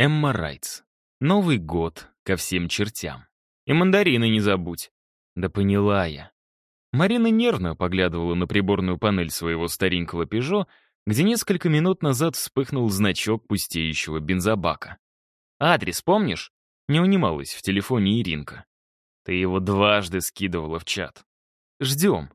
Эмма Райтс. Новый год ко всем чертям. И мандарины не забудь. Да поняла я. Марина нервно поглядывала на приборную панель своего старенького «Пежо», где несколько минут назад вспыхнул значок пустеющего бензобака. «Адрес помнишь?» Не унималась в телефоне Иринка. «Ты его дважды скидывала в чат. Ждем».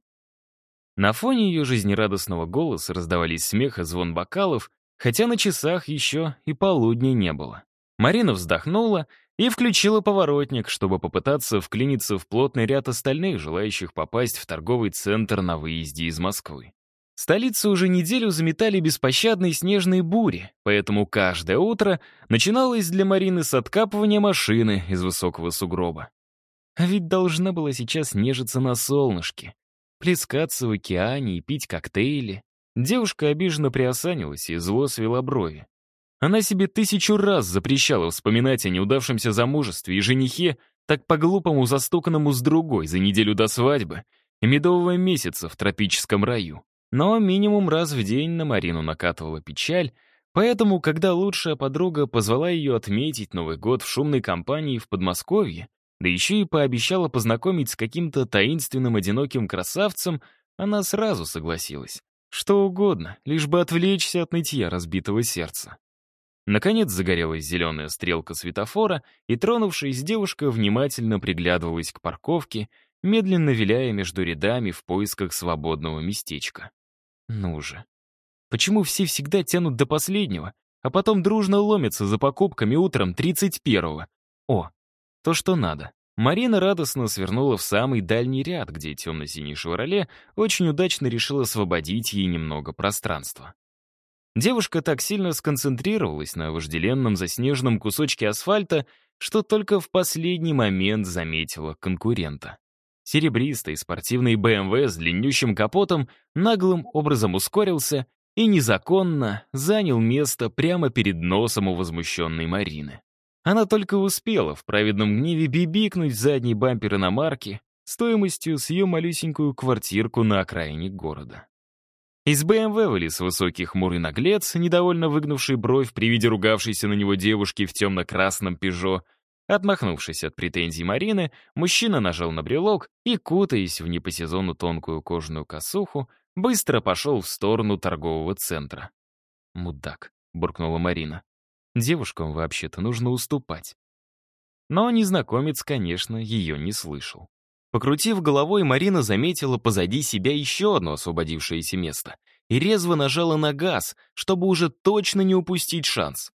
На фоне ее жизнерадостного голоса раздавались смех и звон бокалов, хотя на часах еще и полудня не было. Марина вздохнула и включила поворотник, чтобы попытаться вклиниться в плотный ряд остальных, желающих попасть в торговый центр на выезде из Москвы. Столицу уже неделю заметали беспощадные снежные бури, поэтому каждое утро начиналось для Марины с откапывания машины из высокого сугроба. А ведь должна была сейчас нежиться на солнышке, плескаться в океане и пить коктейли. Девушка обиженно приосанилась и зло свела брови. Она себе тысячу раз запрещала вспоминать о неудавшемся замужестве и женихе, так по-глупому застуканному с другой за неделю до свадьбы и медового месяца в тропическом раю. Но минимум раз в день на Марину накатывала печаль, поэтому, когда лучшая подруга позвала ее отметить Новый год в шумной компании в Подмосковье, да еще и пообещала познакомить с каким-то таинственным одиноким красавцем, она сразу согласилась. Что угодно, лишь бы отвлечься от нытья разбитого сердца. Наконец загорелась зеленая стрелка светофора, и, тронувшись, девушка внимательно приглядывалась к парковке, медленно виляя между рядами в поисках свободного местечка. Ну же. Почему все всегда тянут до последнего, а потом дружно ломятся за покупками утром 31-го? О, то, что надо. Марина радостно свернула в самый дальний ряд, где темно-синий «Шевроле» очень удачно решил освободить ей немного пространства. Девушка так сильно сконцентрировалась на вожделенном заснеженном кусочке асфальта, что только в последний момент заметила конкурента. Серебристый спортивный БМВ с длиннющим капотом наглым образом ускорился и незаконно занял место прямо перед носом у возмущенной Марины. Она только успела в праведном гневе бибикнуть задний бампер иномарки стоимостью с ее малюсенькую квартирку на окраине города. Из БМВ вылез высокий хмурый наглец, недовольно выгнувший бровь при виде ругавшейся на него девушки в темно-красном «Пежо». Отмахнувшись от претензий Марины, мужчина нажал на брелок и, кутаясь в не по сезону тонкую кожаную косуху, быстро пошел в сторону торгового центра. «Мудак», — буркнула Марина. Девушкам вообще-то нужно уступать. Но незнакомец, конечно, ее не слышал. Покрутив головой, Марина заметила позади себя еще одно освободившееся место и резво нажала на газ, чтобы уже точно не упустить шанс.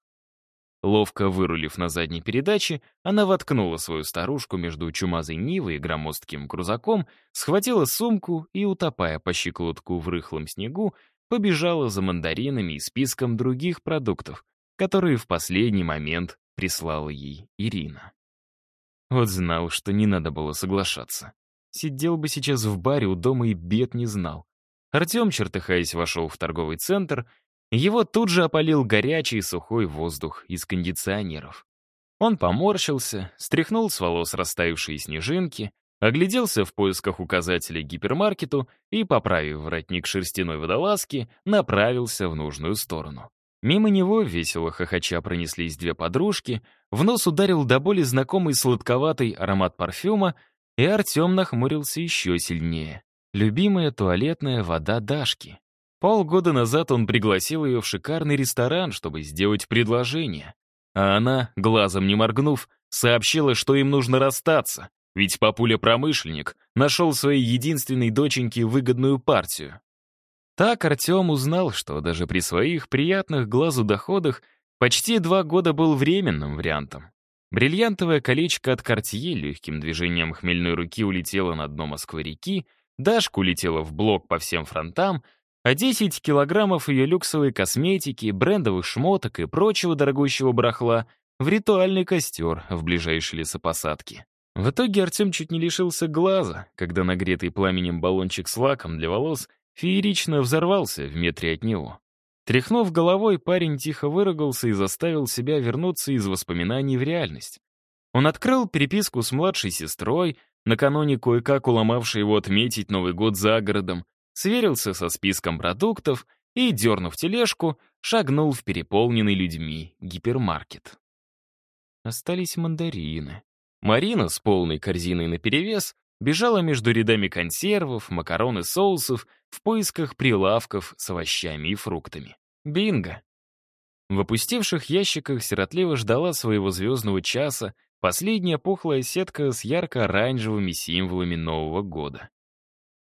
Ловко вырулив на задней передаче, она воткнула свою старушку между чумазой Нивой и громоздким крузаком, схватила сумку и, утопая по щиколотку в рыхлом снегу, побежала за мандаринами и списком других продуктов, которые в последний момент прислала ей Ирина. Вот знал, что не надо было соглашаться. Сидел бы сейчас в баре у дома и бед не знал. Артем, чертыхаясь, вошел в торговый центр, его тут же опалил горячий сухой воздух из кондиционеров. Он поморщился, стряхнул с волос растаявшие снежинки, огляделся в поисках указателей гипермаркету и, поправив воротник шерстяной водолазки, направился в нужную сторону. Мимо него, весело хохоча, пронеслись две подружки, в нос ударил до боли знакомый сладковатый аромат парфюма, и Артем нахмурился еще сильнее. Любимая туалетная вода Дашки. Полгода назад он пригласил ее в шикарный ресторан, чтобы сделать предложение. А она, глазом не моргнув, сообщила, что им нужно расстаться, ведь папуля-промышленник нашел своей единственной доченьке выгодную партию. Так Артем узнал, что даже при своих приятных глазу доходах почти два года был временным вариантом. Бриллиантовое колечко от Кортье легким движением хмельной руки улетело на дно Москвы-реки, Дашка улетела в блок по всем фронтам, а 10 килограммов ее люксовой косметики, брендовых шмоток и прочего дорогущего барахла в ритуальный костер в ближайшей лесопосадке. В итоге Артем чуть не лишился глаза, когда нагретый пламенем баллончик с лаком для волос феерично взорвался в метре от него. Тряхнув головой, парень тихо выругался и заставил себя вернуться из воспоминаний в реальность. Он открыл переписку с младшей сестрой, накануне кое-как уломавшей его отметить Новый год за городом, сверился со списком продуктов и, дернув тележку, шагнул в переполненный людьми гипермаркет. остались мандарины. Марина с полной корзиной наперевес бежала между рядами консервов, макарон и соусов в поисках прилавков с овощами и фруктами. Бинго! В опустевших ящиках сиротливо ждала своего звездного часа последняя пухлая сетка с ярко-оранжевыми символами Нового года.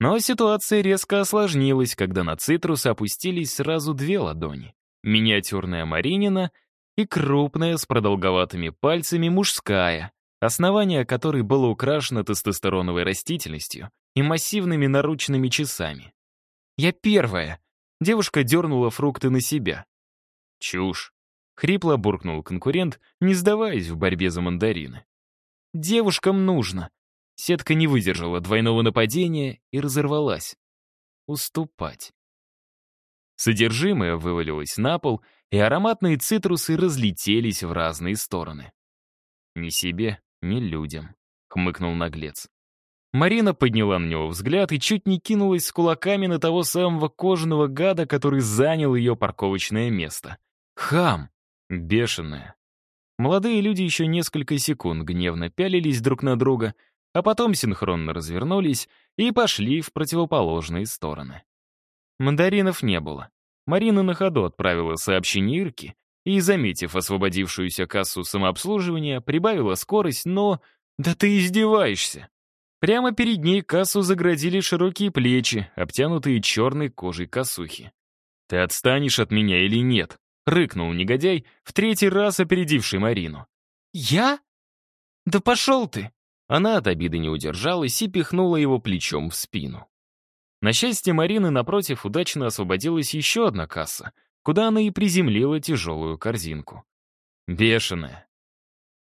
Но ситуация резко осложнилась, когда на цитрусы опустились сразу две ладони. Миниатюрная Маринина и крупная с продолговатыми пальцами мужская, основание которой было украшено тестостероновой растительностью и массивными наручными часами. «Я первая!» Девушка дернула фрукты на себя. «Чушь!» — хрипло буркнул конкурент, не сдаваясь в борьбе за мандарины. «Девушкам нужно!» Сетка не выдержала двойного нападения и разорвалась. Уступать. Содержимое вывалилось на пол, и ароматные цитрусы разлетелись в разные стороны. «Ни себе, ни людям», — хмыкнул наглец. Марина подняла на него взгляд и чуть не кинулась с кулаками на того самого кожаного гада, который занял ее парковочное место. Хам! Бешеная. Молодые люди еще несколько секунд гневно пялились друг на друга, а потом синхронно развернулись и пошли в противоположные стороны. Мандаринов не было. Марина на ходу отправила сообщение Ирке и, заметив освободившуюся кассу самообслуживания, прибавила скорость, но... «Да ты издеваешься!» Прямо перед ней кассу заградили широкие плечи, обтянутые черной кожей косухи. «Ты отстанешь от меня или нет?» — рыкнул негодяй, в третий раз опередивший Марину. «Я? Да пошел ты!» Она от обиды не удержалась и пихнула его плечом в спину. На счастье Марины, напротив, удачно освободилась еще одна касса, куда она и приземлила тяжелую корзинку. Бешеная.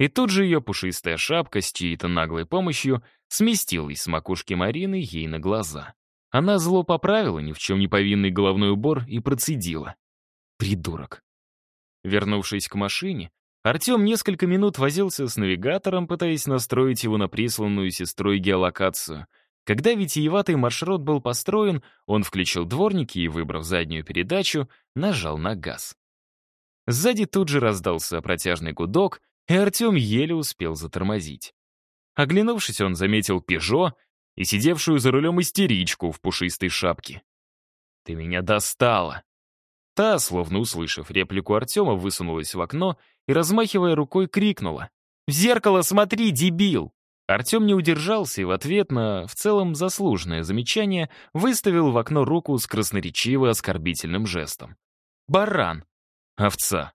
И тут же ее пушистая шапка с чьей-то наглой помощью сместилась с макушки Марины ей на глаза. Она зло поправила ни в чем не повинный головной убор и процедила. Придурок. Вернувшись к машине, Артем несколько минут возился с навигатором, пытаясь настроить его на присланную сестрой геолокацию — когда витиеватый маршрут был построен, он включил дворники и, выбрав заднюю передачу, нажал на газ. Сзади тут же раздался протяжный гудок, и Артем еле успел затормозить. Оглянувшись, он заметил «Пежо» и сидевшую за рулем истеричку в пушистой шапке. «Ты меня достала!» Та, словно услышав реплику Артема, высунулась в окно и, размахивая рукой, крикнула. «В зеркало смотри, дебил!» Артем не удержался и в ответ на, в целом, заслуженное замечание выставил в окно руку с красноречиво оскорбительным жестом. «Баран! Овца!»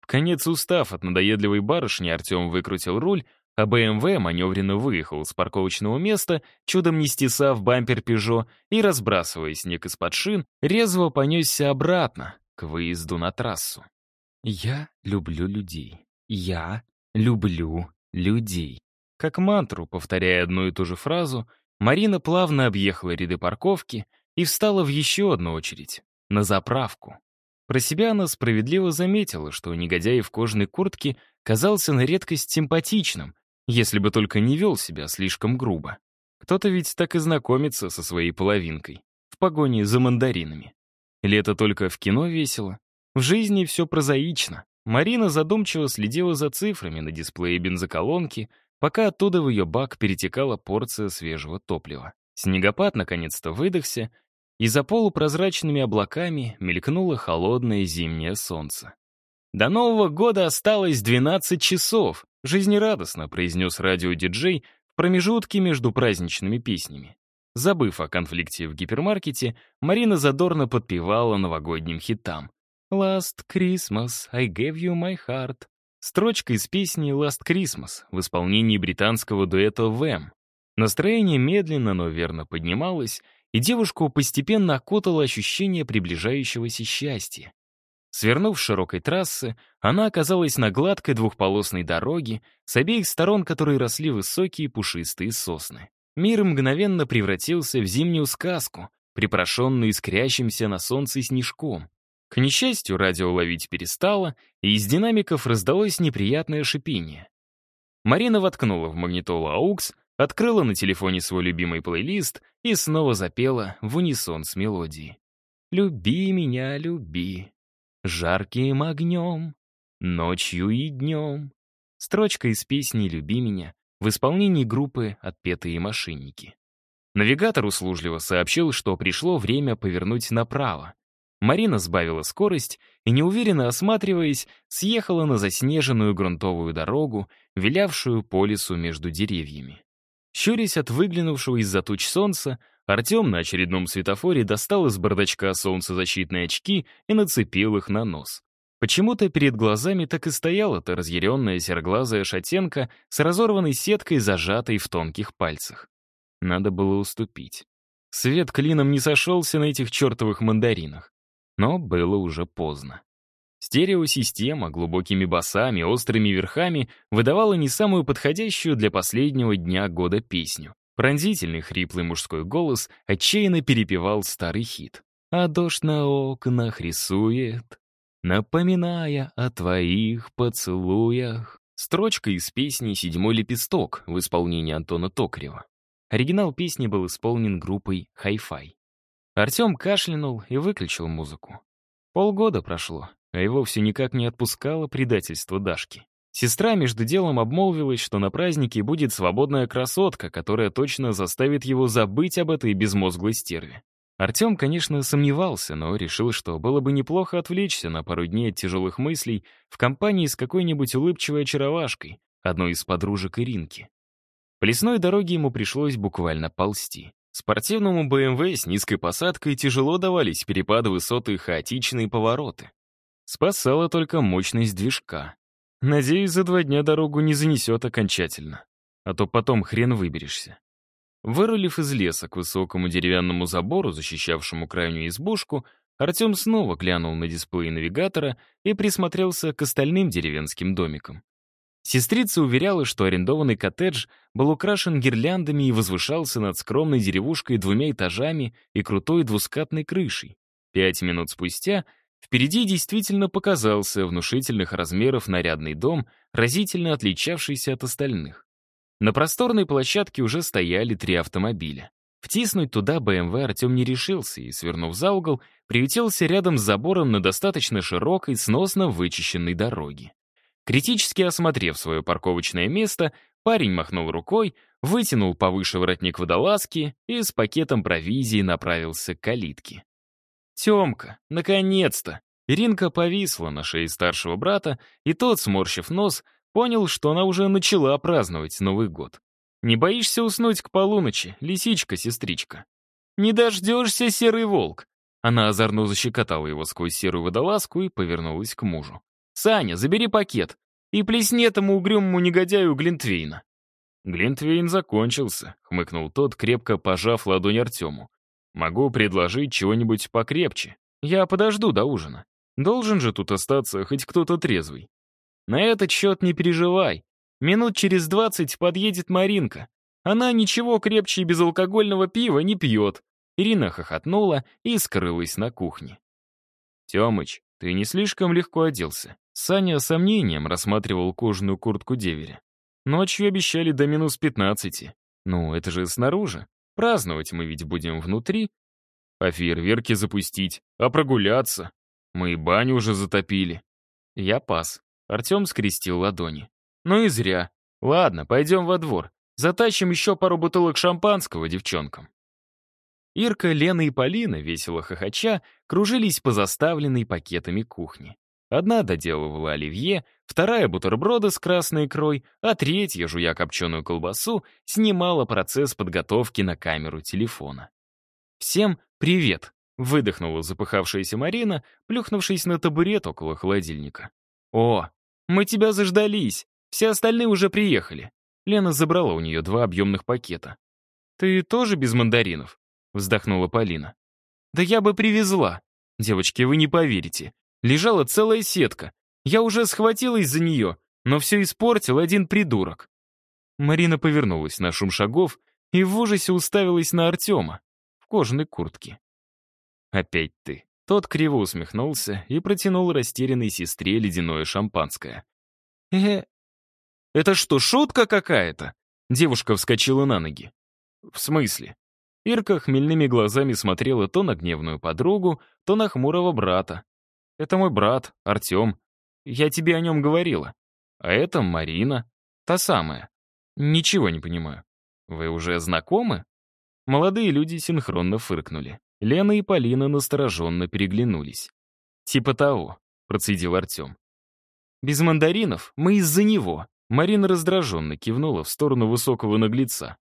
В конец устав от надоедливой барышни, Артем выкрутил руль, а БМВ маневренно выехал с парковочного места, чудом не стесав бампер «Пежо» и, разбрасывая снег из-под шин, резво понесся обратно, к выезду на трассу. «Я люблю людей. Я люблю людей». Как мантру, повторяя одну и ту же фразу, Марина плавно объехала ряды парковки и встала в еще одну очередь — на заправку. Про себя она справедливо заметила, что негодяй в кожаной куртке казался на редкость симпатичным, если бы только не вел себя слишком грубо. Кто-то ведь так и знакомится со своей половинкой, в погоне за мандаринами. Или это только в кино весело? В жизни все прозаично. Марина задумчиво следила за цифрами на дисплее бензоколонки, пока оттуда в ее бак перетекала порция свежего топлива. Снегопад наконец-то выдохся, и за полупрозрачными облаками мелькнуло холодное зимнее солнце. «До Нового года осталось 12 часов», — жизнерадостно произнес радиодиджей в промежутке между праздничными песнями. Забыв о конфликте в гипермаркете, Марина задорно подпевала новогодним хитам. «Last Christmas, I gave you my heart», Строчка из песни «Last Christmas» в исполнении британского дуэта «Вэм». Настроение медленно, но верно поднималось, и девушку постепенно окутало ощущение приближающегося счастья. Свернув с широкой трассы, она оказалась на гладкой двухполосной дороге, с обеих сторон которой росли высокие пушистые сосны. Мир мгновенно превратился в зимнюю сказку, припрошенную искрящимся на солнце снежком. К несчастью, радио ловить перестало, и из динамиков раздалось неприятное шипение. Марина воткнула в магнитолу AUX, открыла на телефоне свой любимый плейлист и снова запела в унисон с мелодией. «Люби меня, люби, жарким огнем, ночью и днем. Строчка из песни «Люби меня» в исполнении группы «Отпетые мошенники». Навигатор услужливо сообщил, что пришло время повернуть направо. Марина сбавила скорость и, неуверенно осматриваясь, съехала на заснеженную грунтовую дорогу, вилявшую по лесу между деревьями. Щурясь от выглянувшего из-за туч солнца, Артем на очередном светофоре достал из бардачка солнцезащитные очки и нацепил их на нос. Почему-то перед глазами так и стояла эта разъяренная сероглазая шатенка с разорванной сеткой, зажатой в тонких пальцах. Надо было уступить. Свет клином не сошелся на этих чертовых мандаринах. Но было уже поздно. Стереосистема глубокими басами, острыми верхами выдавала не самую подходящую для последнего дня года песню. Пронзительный хриплый мужской голос отчаянно перепевал старый хит. «А дождь на окнах рисует, напоминая о твоих поцелуях». Строчка из песни «Седьмой лепесток» в исполнении Антона Токарева. Оригинал песни был исполнен группой Hi-Fi. Артем кашлянул и выключил музыку. Полгода прошло, а его все никак не отпускало предательство Дашки. Сестра между делом обмолвилась, что на празднике будет свободная красотка, которая точно заставит его забыть об этой безмозглой стерве. Артем, конечно, сомневался, но решил, что было бы неплохо отвлечься на пару дней от тяжелых мыслей в компании с какой-нибудь улыбчивой очаровашкой, одной из подружек Иринки. По лесной дороге ему пришлось буквально ползти. Спортивному БМВ с низкой посадкой тяжело давались перепады высоты и хаотичные повороты. Спасала только мощность движка. Надеюсь, за два дня дорогу не занесет окончательно. А то потом хрен выберешься. Вырулив из леса к высокому деревянному забору, защищавшему крайнюю избушку, Артем снова глянул на дисплей навигатора и присмотрелся к остальным деревенским домикам. Сестрица уверяла, что арендованный коттедж был украшен гирляндами и возвышался над скромной деревушкой двумя этажами и крутой двускатной крышей. Пять минут спустя впереди действительно показался внушительных размеров нарядный дом, разительно отличавшийся от остальных. На просторной площадке уже стояли три автомобиля. Втиснуть туда БМВ Артем не решился и, свернув за угол, приютился рядом с забором на достаточно широкой, сносно вычищенной дороге. Критически осмотрев свое парковочное место, парень махнул рукой, вытянул повыше воротник водолазки и с пакетом провизии направился к калитке. «Темка, наконец-то!» Иринка повисла на шее старшего брата, и тот, сморщив нос, понял, что она уже начала праздновать Новый год. «Не боишься уснуть к полуночи, лисичка-сестричка?» «Не дождешься, серый волк!» Она озорно защекотала его сквозь серую водолазку и повернулась к мужу. «Саня, забери пакет и плесни этому угрюмому негодяю Глинтвейна». «Глинтвейн закончился», — хмыкнул тот, крепко пожав ладонь Артему. «Могу предложить чего-нибудь покрепче. Я подожду до ужина. Должен же тут остаться хоть кто-то трезвый. На этот счет не переживай. Минут через двадцать подъедет Маринка. Она ничего крепче безалкогольного пива не пьет». Ирина хохотнула и скрылась на кухне. «Темыч, ты не слишком легко оделся?» Саня с сомнением рассматривал кожаную куртку деверя. Ночью обещали до минус пятнадцати. Ну, это же снаружи. Праздновать мы ведь будем внутри. А фейерверки запустить, а прогуляться. Мы и баню уже затопили. Я пас. Артем скрестил ладони. Ну и зря. Ладно, пойдем во двор. Затащим еще пару бутылок шампанского девчонкам. Ирка, Лена и Полина, весело хохоча, кружились по заставленной пакетами кухне. Одна доделывала оливье, вторая — бутерброды с красной икрой, а третья, жуя копченую колбасу, снимала процесс подготовки на камеру телефона. «Всем привет!» — выдохнула запыхавшаяся Марина, плюхнувшись на табурет около холодильника. «О, мы тебя заждались! Все остальные уже приехали!» Лена забрала у нее два объемных пакета. «Ты тоже без мандаринов?» — вздохнула Полина. «Да я бы привезла. Девочки, вы не поверите лежала целая сетка. Я уже схватилась за нее, но все испортил один придурок. Марина повернулась на шум шагов и в ужасе уставилась на Артема в кожаной куртке. «Опять ты». Тот криво усмехнулся и протянул растерянной сестре ледяное шампанское. «Э, это что, шутка какая-то?» Девушка вскочила на ноги. «В смысле?» Ирка хмельными глазами смотрела то на гневную подругу, то на хмурого брата. Это мой брат, Артем. Я тебе о нем говорила. А это Марина. Та самая. Ничего не понимаю. Вы уже знакомы? Молодые люди синхронно фыркнули. Лена и Полина настороженно переглянулись. «Типа того», — процедил Артем. «Без мандаринов мы из-за него». Марина раздраженно кивнула в сторону высокого наглеца.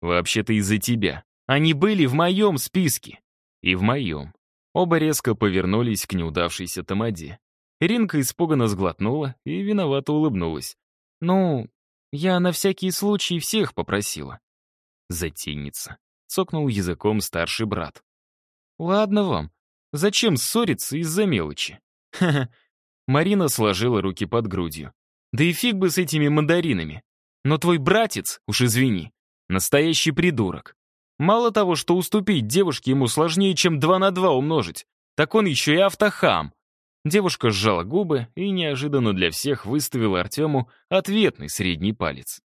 «Вообще-то из-за тебя. Они были в моем списке». «И в моем». Оба резко повернулись к неудавшейся Тамаде. Иринка испуганно сглотнула и виновато улыбнулась. «Ну, я на всякий случай всех попросила». «Затейница», — цокнул языком старший брат. «Ладно вам. Зачем ссориться из-за мелочи?» «Ха-ха». Марина сложила руки под грудью. «Да и фиг бы с этими мандаринами. Но твой братец, уж извини, настоящий придурок. Мало того, что уступить девушке ему сложнее, чем два на два умножить, так он еще и автохам». Девушка сжала губы и неожиданно для всех выставила Артему ответный средний палец.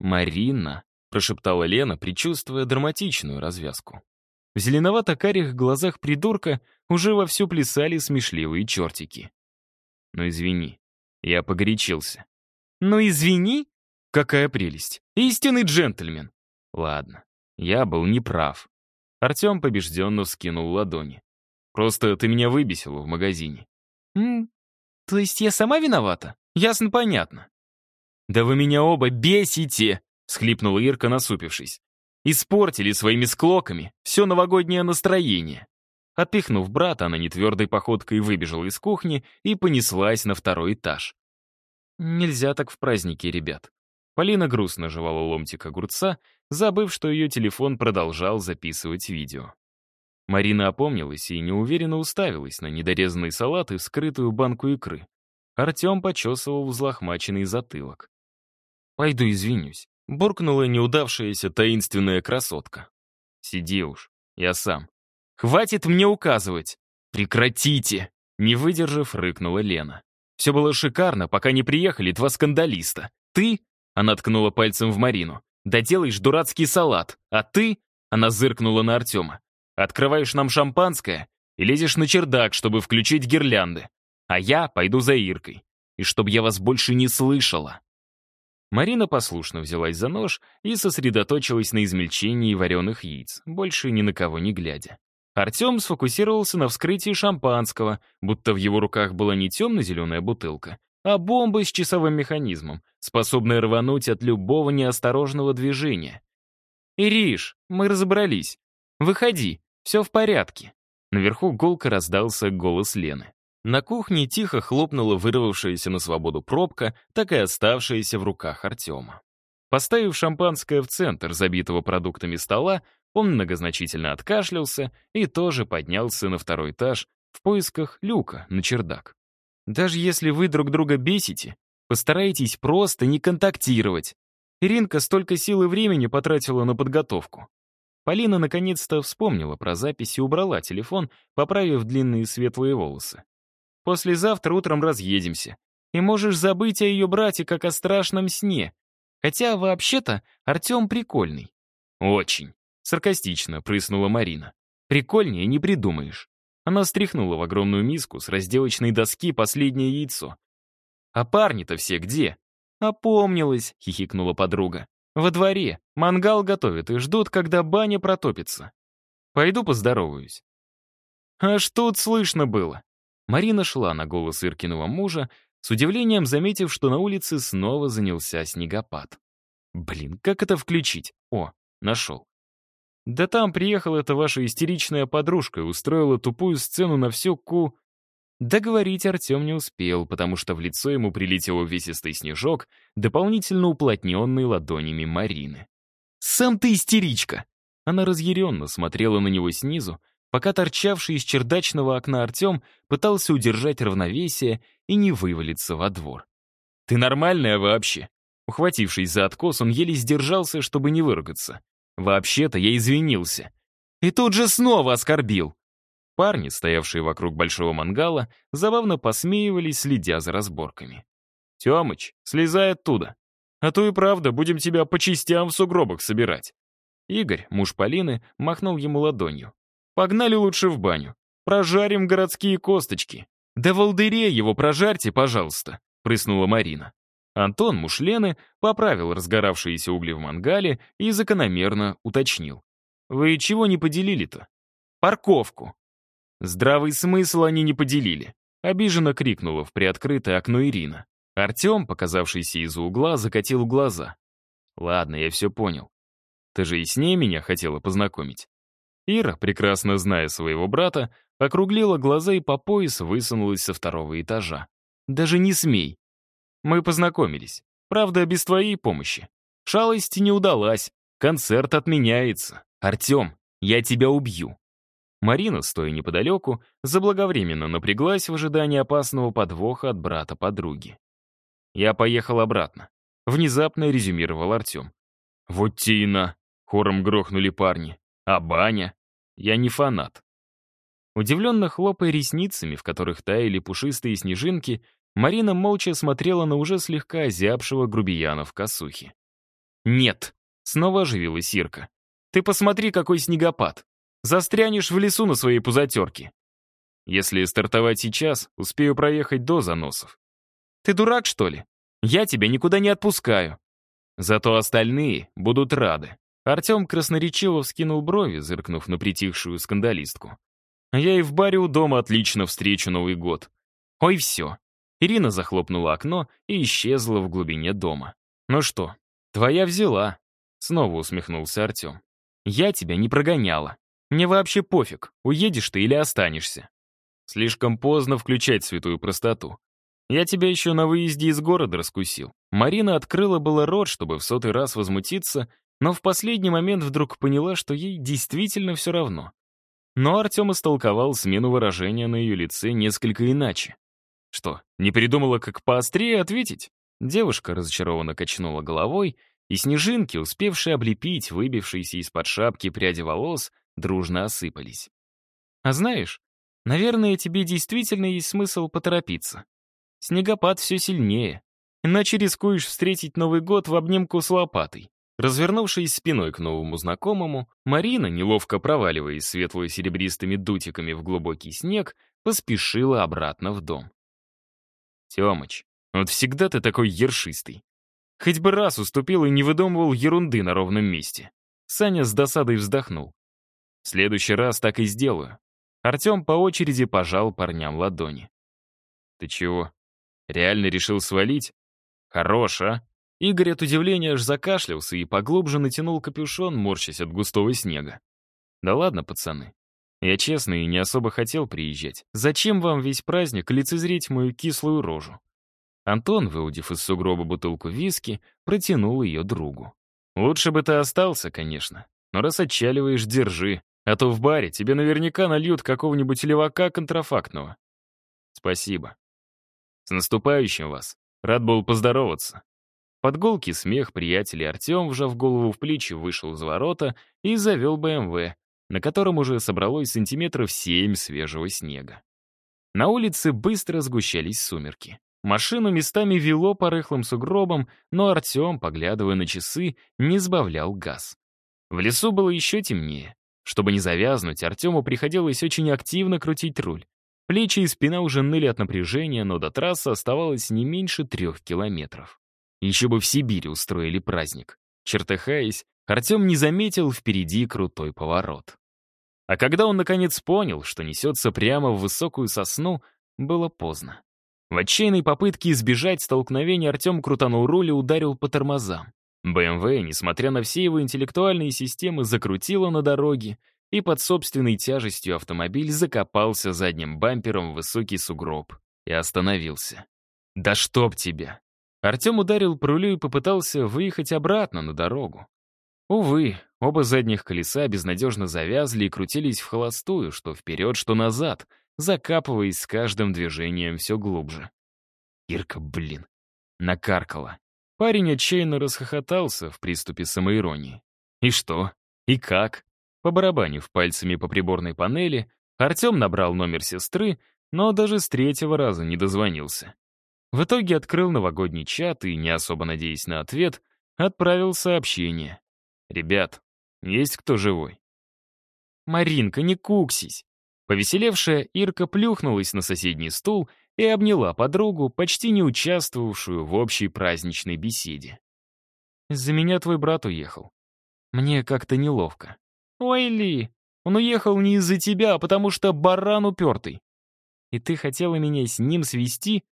«Марина», — прошептала Лена, предчувствуя драматичную развязку. В зеленовато-карих глазах придурка уже вовсю плясали смешливые чертики. «Ну извини, я погорячился». «Ну извини?» Какая прелесть. Истинный джентльмен. Ладно, я был неправ. Артем побежденно вскинул ладони. Просто ты меня выбесила в магазине. М? То есть я сама виновата? Ясно-понятно. Да вы меня оба бесите, схлипнула Ирка, насупившись. Испортили своими склоками все новогоднее настроение. Отпихнув брата, она нетвердой походкой выбежала из кухни и понеслась на второй этаж. Нельзя так в празднике, ребят. Полина грустно жевала ломтик огурца, забыв, что ее телефон продолжал записывать видео. Марина опомнилась и неуверенно уставилась на недорезанный салат и вскрытую банку икры. Артем почесывал взлохмаченный затылок. «Пойду извинюсь», — буркнула неудавшаяся таинственная красотка. «Сиди уж, я сам». «Хватит мне указывать!» «Прекратите!» Не выдержав, рыкнула Лена. «Все было шикарно, пока не приехали два скандалиста. Ты...» Она ткнула пальцем в Марину. «Доделаешь дурацкий салат, а ты...» Она зыркнула на Артема. «Открываешь нам шампанское и лезешь на чердак, чтобы включить гирлянды. А я пойду за Иркой. И чтобы я вас больше не слышала». Марина послушно взялась за нож и сосредоточилась на измельчении вареных яиц, больше ни на кого не глядя. Артем сфокусировался на вскрытии шампанского, будто в его руках была не темно-зеленая бутылка, а бомба с часовым механизмом, способная рвануть от любого неосторожного движения. «Ириш, мы разобрались. Выходи, все в порядке». Наверху гулко раздался голос Лены. На кухне тихо хлопнула вырвавшаяся на свободу пробка, так и оставшаяся в руках Артема. Поставив шампанское в центр забитого продуктами стола, он многозначительно откашлялся и тоже поднялся на второй этаж в поисках люка на чердак. Даже если вы друг друга бесите, постарайтесь просто не контактировать. Иринка столько сил и времени потратила на подготовку. Полина наконец-то вспомнила про запись и убрала телефон, поправив длинные светлые волосы. Послезавтра утром разъедемся. И можешь забыть о ее брате, как о страшном сне. Хотя, вообще-то, Артем прикольный. Очень. Саркастично прыснула Марина. Прикольнее не придумаешь. Она стряхнула в огромную миску с разделочной доски последнее яйцо. «А парни-то все где?» «Опомнилась», — хихикнула подруга. «Во дворе. Мангал готовят и ждут, когда баня протопится. Пойду поздороваюсь». Аж тут слышно было. Марина шла на голос Иркиного мужа, с удивлением заметив, что на улице снова занялся снегопад. Блин, как это включить? О, нашел. Да там приехала эта ваша истеричная подружка и устроила тупую сцену на всю ку... Договорить Артем не успел, потому что в лицо ему прилетел увесистый снежок, дополнительно уплотненный ладонями Марины. «Сам ты истеричка!» Она разъяренно смотрела на него снизу, пока торчавший из чердачного окна Артем пытался удержать равновесие и не вывалиться во двор. «Ты нормальная вообще?» Ухватившись за откос, он еле сдержался, чтобы не выругаться. «Вообще-то я извинился». И тут же снова оскорбил. Парни, стоявшие вокруг большого мангала, забавно посмеивались, следя за разборками. «Тёмыч, слезай оттуда. А то и правда будем тебя по частям в сугробах собирать». Игорь, муж Полины, махнул ему ладонью. Погнали лучше в баню. Прожарим городские косточки. Да волдыре его прожарьте, пожалуйста, прыснула Марина. Антон Мушлены поправил разгоравшиеся угли в мангале и закономерно уточнил. «Вы чего не поделили-то?» «Парковку». Здравый смысл они не поделили. Обиженно крикнула в приоткрытое окно Ирина. Артем, показавшийся из-за угла, закатил глаза. «Ладно, я все понял. Ты же и с ней меня хотела познакомить». Ира, прекрасно зная своего брата, округлила глаза и по пояс высунулась со второго этажа. «Даже не смей. Мы познакомились. Правда, без твоей помощи. Шалости не удалась. Концерт отменяется. Артем, я тебя убью. Марина, стоя неподалеку, заблаговременно напряглась в ожидании опасного подвоха от брата подруги. Я поехал обратно. Внезапно резюмировал Артем. «Вот Тина!» — хором грохнули парни. «А баня?» «Я не фанат». Удивленно хлопая ресницами, в которых таяли пушистые снежинки, Марина молча смотрела на уже слегка озябшего грубияна в косухе. «Нет!» — снова оживилась Ирка. «Ты посмотри, какой снегопад! Застрянешь в лесу на своей пузатерке!» «Если стартовать сейчас, успею проехать до заносов». «Ты дурак, что ли? Я тебя никуда не отпускаю!» Зато остальные будут рады. Артем красноречиво вскинул брови, зыркнув на притихшую скандалистку. «Я и в баре у дома отлично встречу Новый год. Ой, все, Ирина захлопнула окно и исчезла в глубине дома. «Ну что, твоя взяла?» Снова усмехнулся Артем. «Я тебя не прогоняла. Мне вообще пофиг, уедешь ты или останешься. Слишком поздно включать святую простоту. Я тебя еще на выезде из города раскусил». Марина открыла было рот, чтобы в сотый раз возмутиться, но в последний момент вдруг поняла, что ей действительно все равно. Но Артем истолковал смену выражения на ее лице несколько иначе. Что, не придумала, как поострее ответить? Девушка разочарованно качнула головой, и снежинки, успевшие облепить выбившиеся из-под шапки пряди волос, дружно осыпались. А знаешь, наверное, тебе действительно есть смысл поторопиться. Снегопад все сильнее, иначе рискуешь встретить Новый год в обнимку с лопатой. Развернувшись спиной к новому знакомому, Марина, неловко проваливаясь светло-серебристыми дутиками в глубокий снег, поспешила обратно в дом. Тёмыч, вот всегда ты такой ершистый. Хоть бы раз уступил и не выдумывал ерунды на ровном месте. Саня с досадой вздохнул. В следующий раз так и сделаю. Артем по очереди пожал парням ладони. Ты чего? Реально решил свалить? Хорош, а? Игорь от удивления аж закашлялся и поглубже натянул капюшон, морщась от густого снега. Да ладно, пацаны. Я честно и не особо хотел приезжать. Зачем вам весь праздник лицезреть мою кислую рожу? Антон, выудив из сугроба бутылку виски, протянул ее другу. Лучше бы ты остался, конечно. Но раз отчаливаешь, держи. А то в баре тебе наверняка нальют какого-нибудь левака контрафактного. Спасибо. С наступающим вас. Рад был поздороваться. Под голки смех приятелей Артем, вжав голову в плечи, вышел из ворота и завел БМВ, на котором уже собралось сантиметров семь свежего снега. На улице быстро сгущались сумерки. Машину местами вело по рыхлым сугробам, но Артем, поглядывая на часы, не сбавлял газ. В лесу было еще темнее. Чтобы не завязнуть, Артему приходилось очень активно крутить руль. Плечи и спина уже ныли от напряжения, но до трассы оставалось не меньше трех километров. Еще бы в Сибири устроили праздник. Чертыхаясь, Артем не заметил впереди крутой поворот. А когда он наконец понял, что несется прямо в высокую сосну, было поздно. В отчаянной попытке избежать столкновения Артем крутанул руль и ударил по тормозам. БМВ, несмотря на все его интеллектуальные системы, закрутило на дороге, и под собственной тяжестью автомобиль закопался задним бампером в высокий сугроб и остановился. «Да чтоб тебя!» Артем ударил по рулю и попытался выехать обратно на дорогу. Увы, оба задних колеса безнадежно завязли и крутились в холостую, что вперед, что назад, закапываясь с каждым движением все глубже. Ирка, блин, накаркала. Парень отчаянно расхохотался в приступе самоиронии. И что? И как? Побарабанив пальцами по приборной панели, Артем набрал номер сестры, но даже с третьего раза не дозвонился. В итоге открыл новогодний чат и, не особо надеясь на ответ, отправил сообщение. «Ребят, есть кто живой?» «Маринка, не куксись!» Повеселевшая Ирка плюхнулась на соседний стул и обняла подругу, почти не участвовавшую в общей праздничной беседе. «Из-за меня твой брат уехал. Мне как-то неловко». «Ой, Ли, он уехал не из-за тебя, а потому что баран упертый. И ты хотела меня с ним свести?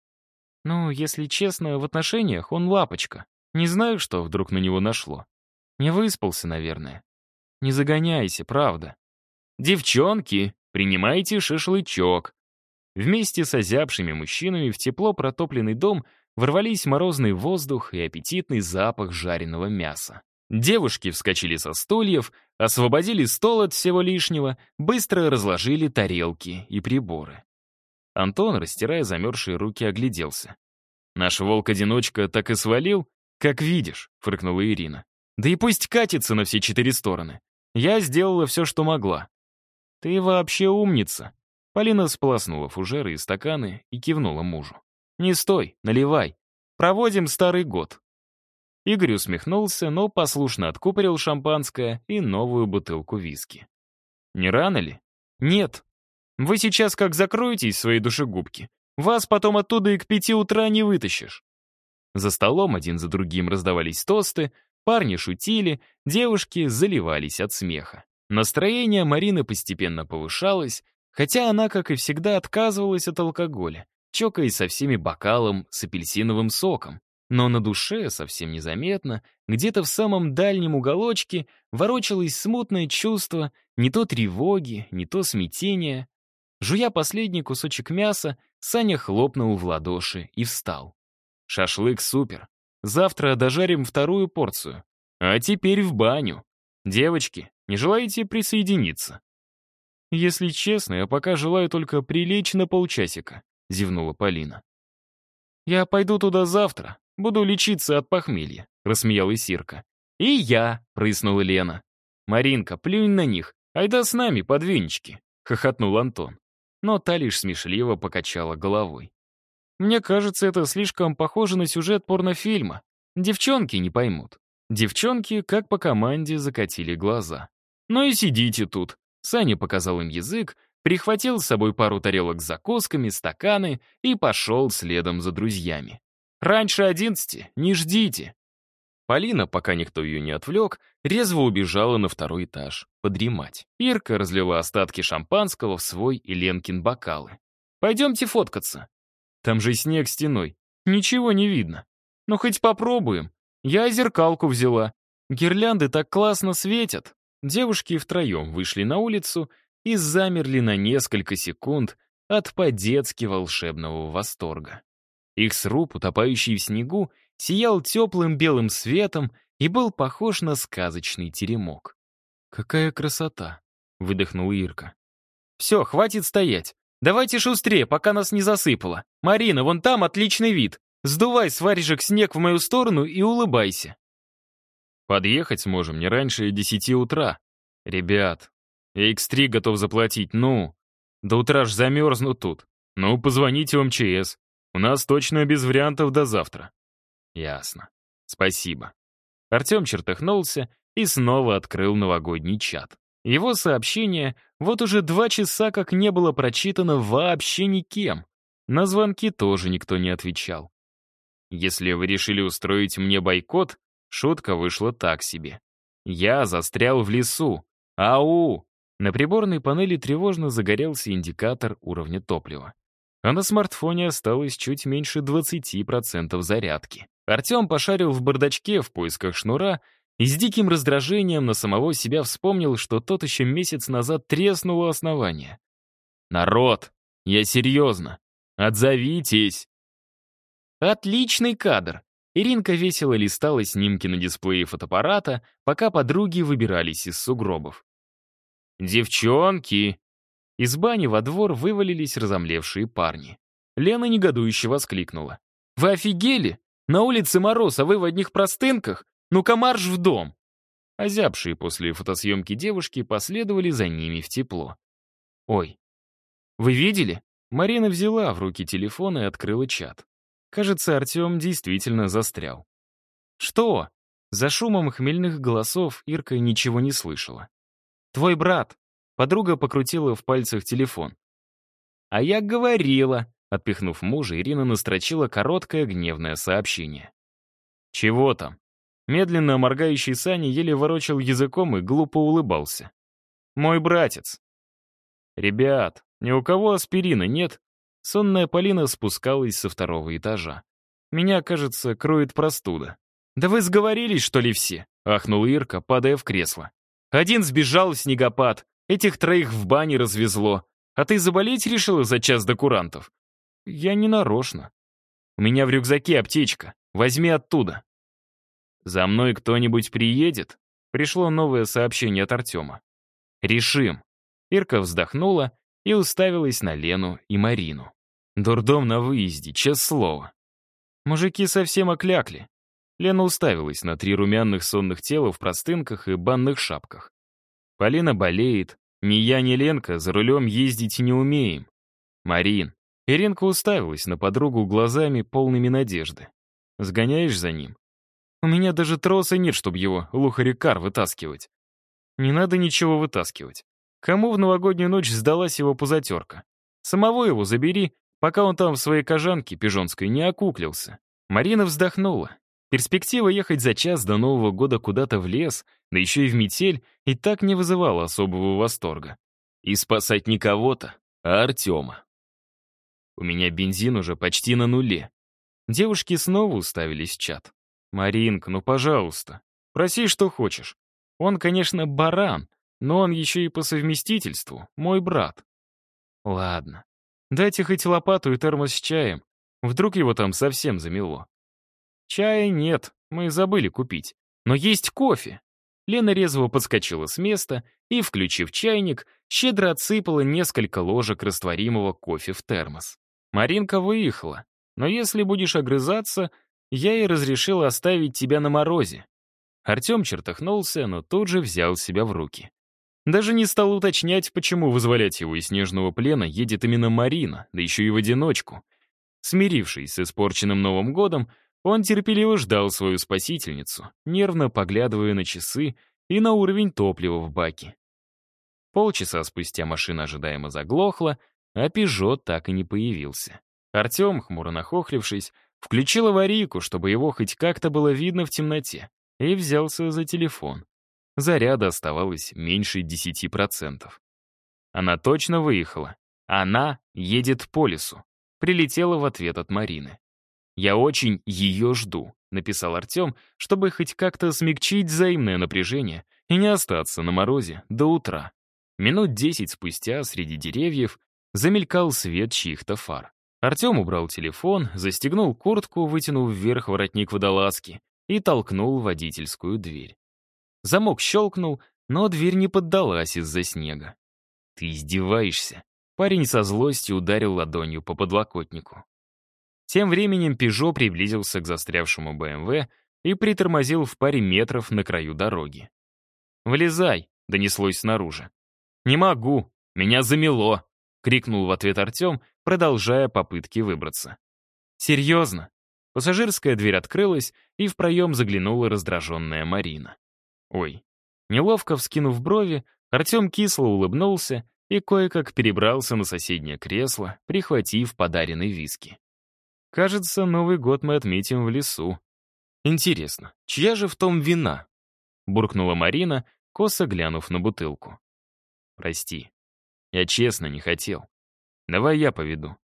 Ну, если честно, в отношениях он лапочка. Не знаю, что вдруг на него нашло. Не выспался, наверное. Не загоняйся, правда. Девчонки, принимайте шашлычок. Вместе с озябшими мужчинами в тепло протопленный дом ворвались морозный воздух и аппетитный запах жареного мяса. Девушки вскочили со стульев, освободили стол от всего лишнего, быстро разложили тарелки и приборы. Антон, растирая замерзшие руки, огляделся. «Наш волк-одиночка так и свалил? Как видишь», — фыркнула Ирина. «Да и пусть катится на все четыре стороны. Я сделала все, что могла». «Ты вообще умница», Полина сполоснула фужеры и стаканы и кивнула мужу. «Не стой, наливай. Проводим старый год. Игорь усмехнулся, но послушно откупорил шампанское и новую бутылку виски. «Не рано ли?» «Нет. Вы сейчас как закроетесь своей душегубке, вас потом оттуда и к пяти утра не вытащишь». За столом один за другим раздавались тосты, парни шутили, девушки заливались от смеха. Настроение Марины постепенно повышалось, хотя она, как и всегда, отказывалась от алкоголя, чокаясь со всеми бокалом с апельсиновым соком. Но на душе, совсем незаметно, где-то в самом дальнем уголочке ворочалось смутное чувство не то тревоги, не то смятения. Жуя последний кусочек мяса, Саня хлопнул в ладоши и встал. «Шашлык супер. Завтра дожарим вторую порцию. А теперь в баню. Девочки, не желаете присоединиться?» «Если честно, я пока желаю только прилечь на полчасика», — зевнула Полина. «Я пойду туда завтра, Буду лечиться от похмелья», — рассмеялась Ирка. «И я», — прыснула Лена. «Маринка, плюнь на них, айда с нами под венички», — хохотнул Антон. Но та лишь смешливо покачала головой. «Мне кажется, это слишком похоже на сюжет порнофильма. Девчонки не поймут». Девчонки, как по команде, закатили глаза. «Ну и сидите тут», — Саня показал им язык, прихватил с собой пару тарелок с закусками, стаканы и пошел следом за друзьями. Раньше одиннадцати не ждите». Полина, пока никто ее не отвлек, резво убежала на второй этаж, подремать. Ирка разлила остатки шампанского в свой и Ленкин бокалы. «Пойдемте фоткаться». «Там же снег стеной. Ничего не видно. Ну, хоть попробуем. Я зеркалку взяла. Гирлянды так классно светят». Девушки втроем вышли на улицу и замерли на несколько секунд от по-детски волшебного восторга. Их сруб, утопающий в снегу, сиял теплым белым светом и был похож на сказочный теремок. «Какая красота!» — выдохнула Ирка. «Все, хватит стоять. Давайте шустрее, пока нас не засыпало. Марина, вон там отличный вид. Сдувай с варежек снег в мою сторону и улыбайся». «Подъехать сможем не раньше десяти утра. Ребят, я X3 готов заплатить, ну. До утра ж замерзну тут. Ну, позвоните в МЧС. У нас точно без вариантов до завтра. Ясно. Спасибо. Артем чертыхнулся и снова открыл новогодний чат. Его сообщение вот уже два часа как не было прочитано вообще никем. На звонки тоже никто не отвечал. Если вы решили устроить мне бойкот, шутка вышла так себе. Я застрял в лесу. Ау! На приборной панели тревожно загорелся индикатор уровня топлива а на смартфоне осталось чуть меньше 20% зарядки. Артем пошарил в бардачке в поисках шнура и с диким раздражением на самого себя вспомнил, что тот еще месяц назад треснул у основания. «Народ, я серьезно. Отзовитесь!» Отличный кадр. Иринка весело листала снимки на дисплее фотоаппарата, пока подруги выбирались из сугробов. «Девчонки, из бани во двор вывалились разомлевшие парни. Лена негодующе воскликнула. «Вы офигели? На улице мороз, а вы в одних простынках? Ну-ка марш в дом!» Озябшие после фотосъемки девушки последовали за ними в тепло. «Ой, вы видели?» Марина взяла в руки телефон и открыла чат. Кажется, Артем действительно застрял. «Что?» За шумом хмельных голосов Ирка ничего не слышала. «Твой брат», Подруга покрутила в пальцах телефон. «А я говорила», — Отпихнув мужа, Ирина настрочила короткое гневное сообщение. «Чего там?» Медленно моргающий Саня еле ворочал языком и глупо улыбался. «Мой братец». «Ребят, ни у кого аспирина нет?» Сонная Полина спускалась со второго этажа. «Меня, кажется, кроет простуда». «Да вы сговорились, что ли, все?» — ахнул Ирка, падая в кресло. «Один сбежал, снегопад, этих троих в бане развезло. А ты заболеть решила за час до курантов?» «Я не нарочно. У меня в рюкзаке аптечка. Возьми оттуда». «За мной кто-нибудь приедет?» Пришло новое сообщение от Артема. «Решим». Ирка вздохнула и уставилась на Лену и Марину. Дурдом на выезде, честное слово. Мужики совсем оклякли. Лена уставилась на три румяных сонных тела в простынках и банных шапках. Полина болеет. Ни я, ни Ленка за рулем ездить не умеем. Марин. Иринка уставилась на подругу глазами, полными надежды. Сгоняешь за ним? У меня даже троса нет, чтобы его лухарикар вытаскивать. Не надо ничего вытаскивать. Кому в новогоднюю ночь сдалась его пузатерка? Самого его забери, пока он там в своей кожанке пижонской не окуклился. Марина вздохнула. Перспектива ехать за час до Нового года куда-то в лес, да еще и в метель, и так не вызывала особого восторга. И спасать не кого-то, а Артема. У меня бензин уже почти на нуле. Девушки снова уставились в чат. «Маринка, ну пожалуйста, проси, что хочешь. Он, конечно, баран, но он еще и по совместительству мой брат». «Ладно, дайте хоть лопату и термос с чаем. Вдруг его там совсем замело». «Чая нет, мы забыли купить. Но есть кофе». Лена резво подскочила с места и, включив чайник, щедро отсыпала несколько ложек растворимого кофе в термос. Маринка выехала, но если будешь огрызаться, я ей разрешил оставить тебя на морозе». Артем чертыхнулся, но тут же взял себя в руки. Даже не стал уточнять, почему вызволять его из снежного плена едет именно Марина, да еще и в одиночку. Смирившись с испорченным Новым годом, он терпеливо ждал свою спасительницу, нервно поглядывая на часы и на уровень топлива в баке. Полчаса спустя машина ожидаемо заглохла, а «Пежо» так и не появился. Артем, хмуро нахохлившись, Включил аварийку, чтобы его хоть как-то было видно в темноте, и взялся за телефон. Заряда оставалось меньше 10%. Она точно выехала. Она едет по лесу. Прилетела в ответ от Марины. «Я очень ее жду», — написал Артем, чтобы хоть как-то смягчить взаимное напряжение и не остаться на морозе до утра. Минут десять спустя среди деревьев замелькал свет чьих-то фар. Артем убрал телефон, застегнул куртку, вытянув вверх воротник водолазки и толкнул водительскую дверь. Замок щелкнул, но дверь не поддалась из-за снега. «Ты издеваешься?» Парень со злостью ударил ладонью по подлокотнику. Тем временем «Пежо» приблизился к застрявшему БМВ и притормозил в паре метров на краю дороги. «Вылезай!» — донеслось снаружи. «Не могу! Меня замело!» — крикнул в ответ Артем продолжая попытки выбраться. «Серьезно?» Пассажирская дверь открылась, и в проем заглянула раздраженная Марина. «Ой». Неловко вскинув брови, Артем кисло улыбнулся и кое-как перебрался на соседнее кресло, прихватив подаренный виски. «Кажется, Новый год мы отметим в лесу. Интересно, чья же в том вина?» буркнула Марина, косо глянув на бутылку. «Прости, я честно не хотел. Давай я поведу.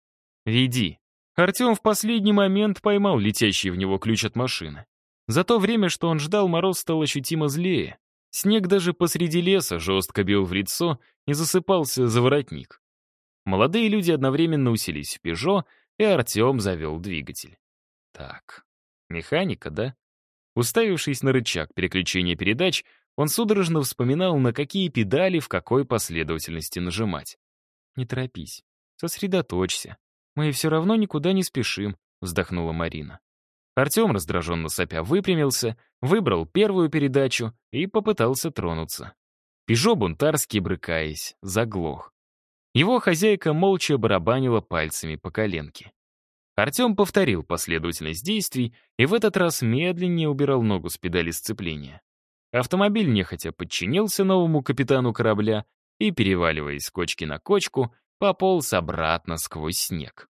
Веди. Артем в последний момент поймал летящий в него ключ от машины. За то время, что он ждал, мороз стал ощутимо злее. Снег даже посреди леса жестко бил в лицо и засыпался за воротник. Молодые люди одновременно уселись в «Пежо», и Артем завел двигатель. Так, механика, да? Уставившись на рычаг переключения передач, он судорожно вспоминал, на какие педали в какой последовательности нажимать. Не торопись. «Сосредоточься. Мы все равно никуда не спешим», — вздохнула Марина. Артем, раздраженно сопя, выпрямился, выбрал первую передачу и попытался тронуться. Пежо бунтарский, брыкаясь, заглох. Его хозяйка молча барабанила пальцами по коленке. Артем повторил последовательность действий и в этот раз медленнее убирал ногу с педали сцепления. Автомобиль нехотя подчинился новому капитану корабля и, переваливаясь с кочки на кочку, пополз обратно сквозь снег.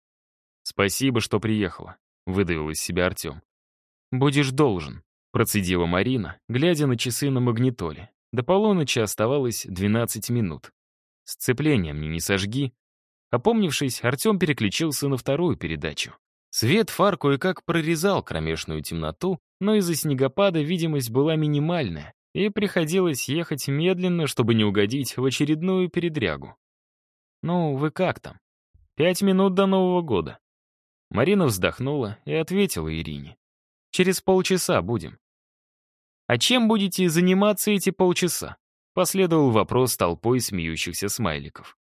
«Спасибо, что приехала», — выдавил из себя Артем. «Будешь должен», — процедила Марина, глядя на часы на магнитоле. До полуночи оставалось 12 минут. Сцепление мне не сожги. Опомнившись, Артем переключился на вторую передачу. Свет фар кое-как прорезал кромешную темноту, но из-за снегопада видимость была минимальная, и приходилось ехать медленно, чтобы не угодить в очередную передрягу. «Ну, вы как там? Пять минут до Нового года». Марина вздохнула и ответила Ирине. «Через полчаса будем». «А чем будете заниматься эти полчаса?» Последовал вопрос толпой смеющихся смайликов.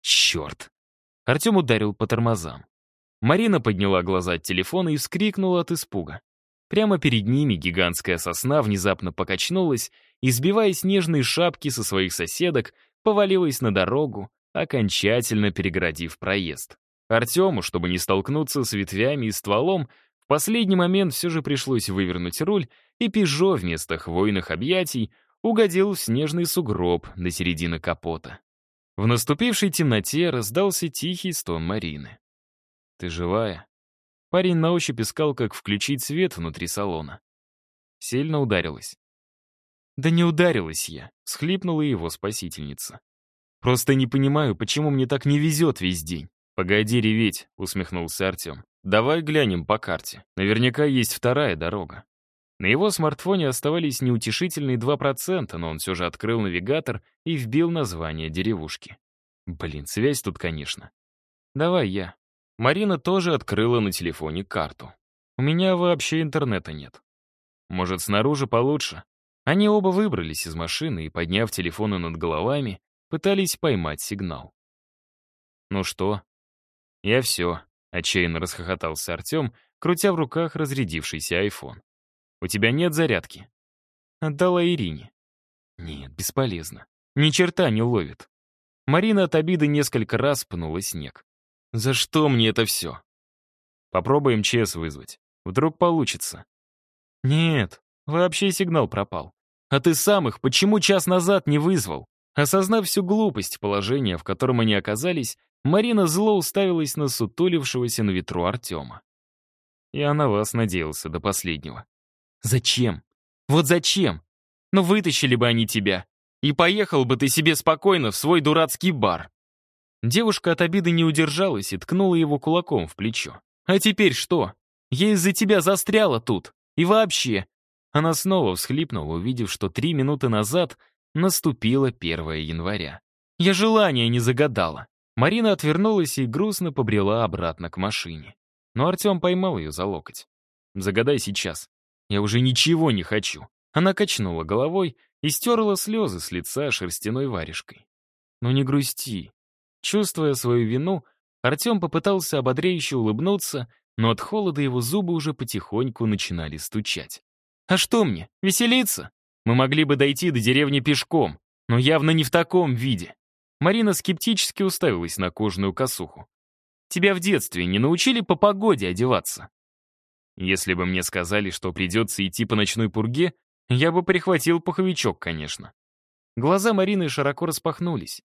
«Черт!» Артем ударил по тормозам. Марина подняла глаза от телефона и вскрикнула от испуга. Прямо перед ними гигантская сосна внезапно покачнулась и, сбивая снежные шапки со своих соседок, повалилась на дорогу, окончательно перегородив проезд. Артему, чтобы не столкнуться с ветвями и стволом, в последний момент все же пришлось вывернуть руль, и «Пежо» вместо хвойных объятий угодил в снежный сугроб до середины капота. В наступившей темноте раздался тихий стон Марины. «Ты живая?» Парень на ощупь искал, как включить свет внутри салона. Сильно ударилась. «Да не ударилась я», — схлипнула его спасительница. «Просто не понимаю, почему мне так не везет весь день». «Погоди реветь», — усмехнулся Артем. «Давай глянем по карте. Наверняка есть вторая дорога». На его смартфоне оставались неутешительные 2%, но он все же открыл навигатор и вбил название деревушки. Блин, связь тут, конечно. «Давай я», Марина тоже открыла на телефоне карту. У меня вообще интернета нет. Может, снаружи получше? Они оба выбрались из машины и, подняв телефоны над головами, пытались поймать сигнал. «Ну что?» «Я все», — отчаянно расхохотался Артем, крутя в руках разрядившийся айфон. «У тебя нет зарядки?» Отдала Ирине. «Нет, бесполезно. Ни черта не ловит». Марина от обиды несколько раз пнула снег. За что мне это все? Попробуем ЧС вызвать. Вдруг получится. Нет, вообще сигнал пропал. А ты сам их почему час назад не вызвал? Осознав всю глупость положения, в котором они оказались, Марина зло уставилась на сутулившегося на ветру Артема. Я на вас надеялся до последнего. Зачем? Вот зачем? Ну вытащили бы они тебя. И поехал бы ты себе спокойно в свой дурацкий бар. Девушка от обиды не удержалась и ткнула его кулаком в плечо. «А теперь что? Я из-за тебя застряла тут. И вообще...» Она снова всхлипнула, увидев, что три минуты назад наступило 1 января. «Я желания не загадала». Марина отвернулась и грустно побрела обратно к машине. Но Артем поймал ее за локоть. «Загадай сейчас. Я уже ничего не хочу». Она качнула головой и стерла слезы с лица шерстяной варежкой. «Ну не грусти. Чувствуя свою вину, Артем попытался ободряюще улыбнуться, но от холода его зубы уже потихоньку начинали стучать. «А что мне, веселиться? Мы могли бы дойти до деревни пешком, но явно не в таком виде». Марина скептически уставилась на кожаную косуху. «Тебя в детстве не научили по погоде одеваться?» Если бы мне сказали, что придется идти по ночной пурге, я бы прихватил пуховичок, конечно. Глаза Марины широко распахнулись.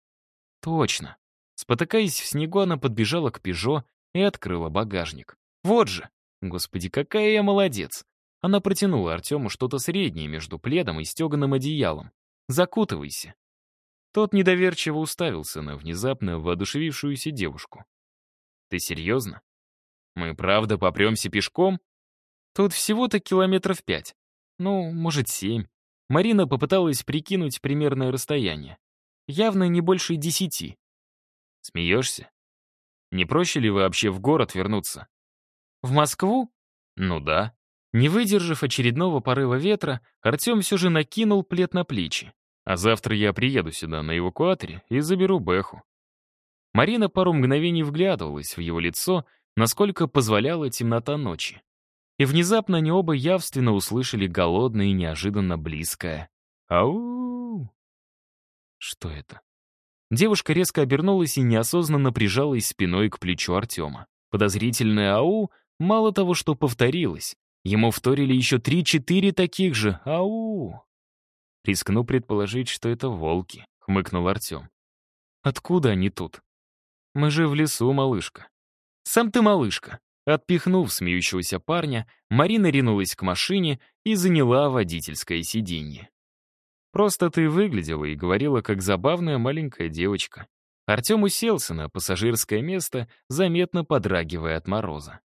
Точно. Спотыкаясь в снегу, она подбежала к «Пежо» и открыла багажник. «Вот же! Господи, какая я молодец!» Она протянула Артему что-то среднее между пледом и стеганым одеялом. «Закутывайся». Тот недоверчиво уставился на внезапно воодушевившуюся девушку. «Ты серьезно? Мы правда попремся пешком?» «Тут всего-то километров пять. Ну, может, семь». Марина попыталась прикинуть примерное расстояние. Явно не больше десяти. Смеешься? Не проще ли вообще в город вернуться? В Москву? Ну да. Не выдержав очередного порыва ветра, Артем все же накинул плед на плечи. А завтра я приеду сюда на эвакуаторе и заберу Бэху. Марина пару мгновений вглядывалась в его лицо, насколько позволяла темнота ночи. И внезапно они оба явственно услышали голодное и неожиданно близкое «Ау!» Что это? Девушка резко обернулась и неосознанно прижалась спиной к плечу Артема. Подозрительное «Ау» мало того, что повторилось. Ему вторили еще три-четыре таких же «Ау». «Рискну предположить, что это волки», — хмыкнул Артем. «Откуда они тут?» «Мы же в лесу, малышка». Сам ты малышка». Отпихнув смеющегося парня, Марина ринулась к машине и заняла водительское сиденье. «Просто ты выглядела и говорила, как забавная маленькая девочка». Артем уселся на пассажирское место, заметно подрагивая от мороза.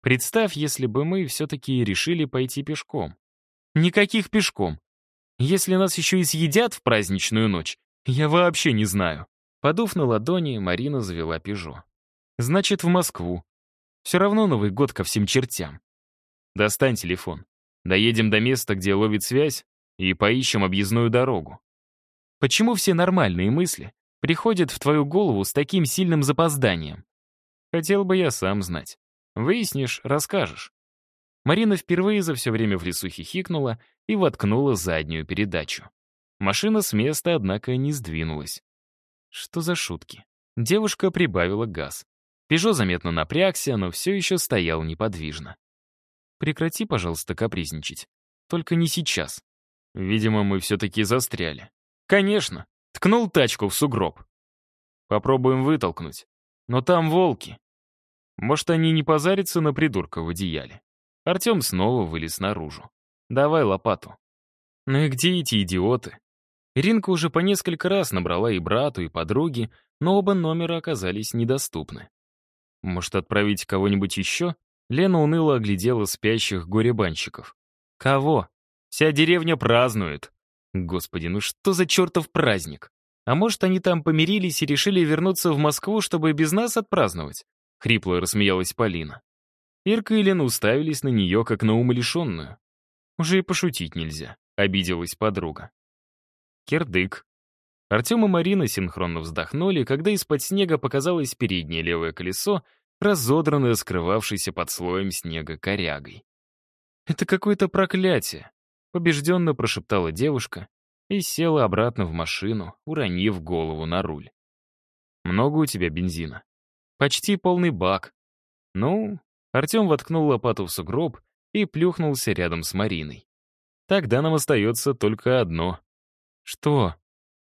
«Представь, если бы мы все-таки решили пойти пешком». «Никаких пешком. Если нас еще и съедят в праздничную ночь, я вообще не знаю». Подув на ладони, Марина завела «Пежо». «Значит, в Москву. Все равно Новый год ко всем чертям. Достань телефон. Доедем до места, где ловит связь, и поищем объездную дорогу. Почему все нормальные мысли приходят в твою голову с таким сильным запозданием? Хотел бы я сам знать. Выяснишь, расскажешь. Марина впервые за все время в лесу хихикнула и воткнула заднюю передачу. Машина с места, однако, не сдвинулась. Что за шутки? Девушка прибавила газ. Пежо заметно напрягся, но все еще стоял неподвижно. «Прекрати, пожалуйста, капризничать. Только не сейчас. Видимо, мы все-таки застряли». «Конечно!» — ткнул тачку в сугроб. «Попробуем вытолкнуть. Но там волки. Может, они не позарятся на придурка в одеяле?» Артем снова вылез наружу. «Давай лопату». «Ну и где эти идиоты?» Ринка уже по несколько раз набрала и брату, и подруге, но оба номера оказались недоступны. Может, отправить кого-нибудь еще? Лена уныло оглядела спящих горебанщиков. Кого? Вся деревня празднует. Господи, ну что за чертов праздник? А может, они там помирились и решили вернуться в Москву, чтобы без нас отпраздновать? Хрипло рассмеялась Полина. Ирка и Лена уставились на нее, как на умалишенную. Уже и пошутить нельзя, обиделась подруга. Кирдык. Артем и Марина синхронно вздохнули, когда из-под снега показалось переднее левое колесо, разодранное, скрывавшееся под слоем снега корягой. «Это какое-то проклятие!» — побежденно прошептала девушка и села обратно в машину, уронив голову на руль. «Много у тебя бензина?» «Почти полный бак». «Ну...» — Артем воткнул лопату в сугроб и плюхнулся рядом с Мариной. «Тогда нам остается только одно». «Что?»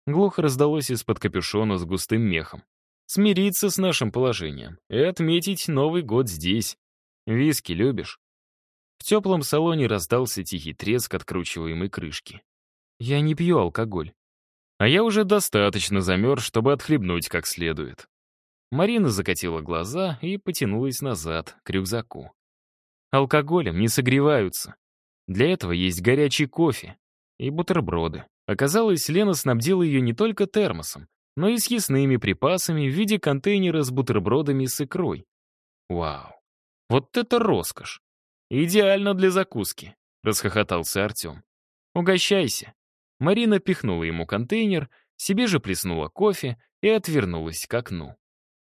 Глухо раздалось из-под капюшона с густым мехом. «Смириться с нашим положением и отметить Новый год здесь. Виски любишь?» В теплом салоне раздался тихий треск откручиваемой крышки. «Я не пью алкоголь. А я уже достаточно замерз, чтобы отхлебнуть как следует». Марина закатила глаза и потянулась назад, к рюкзаку. Алкоголем не согреваются. Для этого есть горячий кофе и бутерброды. Оказалось, Лена снабдила ее не только термосом, но и съестными припасами в виде контейнера с бутербродами с икрой. Вау, вот это роскошь! Идеально для закуски, расхохотался Артем. Угощайся. Марина пихнула ему контейнер, себе же плеснула кофе и отвернулась к окну.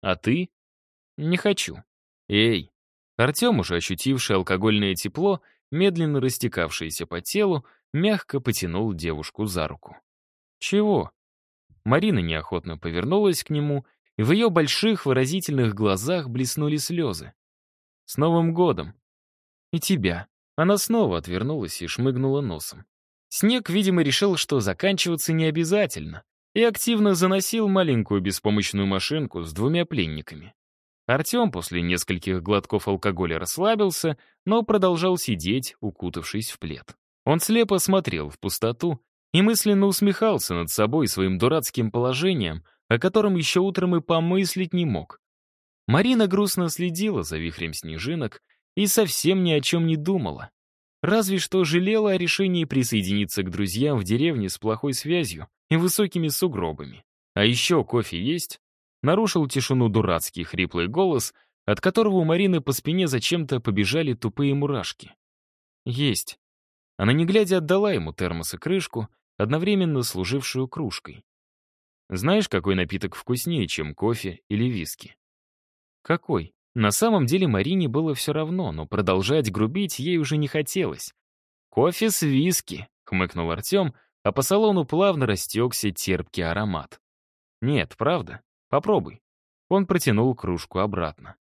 А ты? Не хочу. Эй! Артем, уже ощутивший алкогольное тепло, медленно растекавшееся по телу, мягко потянул девушку за руку. «Чего?» Марина неохотно повернулась к нему, и в ее больших выразительных глазах блеснули слезы. «С Новым годом!» «И тебя!» Она снова отвернулась и шмыгнула носом. Снег, видимо, решил, что заканчиваться не обязательно, и активно заносил маленькую беспомощную машинку с двумя пленниками. Артем после нескольких глотков алкоголя расслабился, но продолжал сидеть, укутавшись в плед. Он слепо смотрел в пустоту и мысленно усмехался над собой своим дурацким положением, о котором еще утром и помыслить не мог. Марина грустно следила за вихрем снежинок и совсем ни о чем не думала. Разве что жалела о решении присоединиться к друзьям в деревне с плохой связью и высокими сугробами. А еще кофе есть? Нарушил тишину дурацкий хриплый голос, от которого у Марины по спине зачем-то побежали тупые мурашки. Есть. Она не глядя отдала ему термос и крышку, одновременно служившую кружкой. Знаешь, какой напиток вкуснее, чем кофе или виски? Какой? На самом деле Марине было все равно, но продолжать грубить ей уже не хотелось. «Кофе с виски», — хмыкнул Артем, а по салону плавно растекся терпкий аромат. «Нет, правда. Попробуй». Он протянул кружку обратно.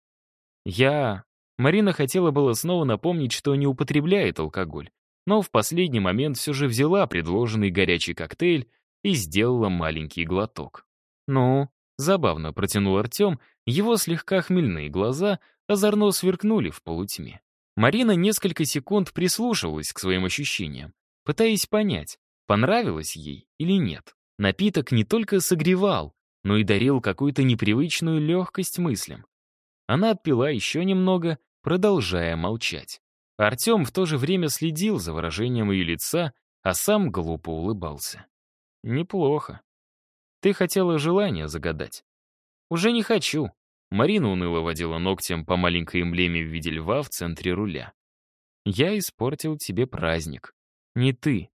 «Я...» Марина хотела было снова напомнить, что не употребляет алкоголь, но в последний момент все же взяла предложенный горячий коктейль и сделала маленький глоток. «Ну?» — забавно протянул Артем Его слегка хмельные глаза озорно сверкнули в полутьме. Марина несколько секунд прислушивалась к своим ощущениям, пытаясь понять, понравилось ей или нет. Напиток не только согревал, но и дарил какую-то непривычную легкость мыслям. Она отпила еще немного, продолжая молчать. Артем в то же время следил за выражением ее лица, а сам глупо улыбался. «Неплохо. Ты хотела желание загадать?» «Уже не хочу». Марина уныло водила ногтем по маленькой эмблеме в виде льва в центре руля. «Я испортил тебе праздник. Не ты».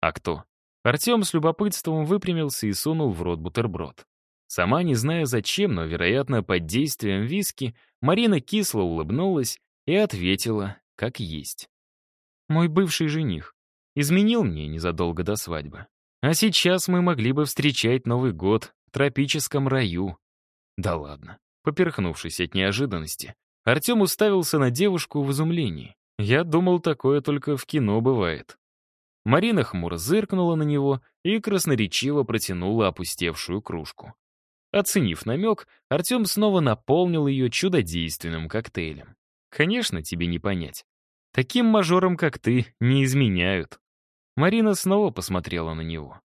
«А кто?» Артем с любопытством выпрямился и сунул в рот бутерброд. Сама не зная зачем, но, вероятно, под действием виски, Марина кисло улыбнулась и ответила, как есть. «Мой бывший жених изменил мне незадолго до свадьбы. А сейчас мы могли бы встречать Новый год в тропическом раю». Да ладно. Поперхнувшись от неожиданности, Артем уставился на девушку в изумлении. Я думал, такое только в кино бывает. Марина хмуро зыркнула на него и красноречиво протянула опустевшую кружку. Оценив намек, Артем снова наполнил ее чудодейственным коктейлем. Конечно, тебе не понять. Таким мажорам, как ты, не изменяют. Марина снова посмотрела на него.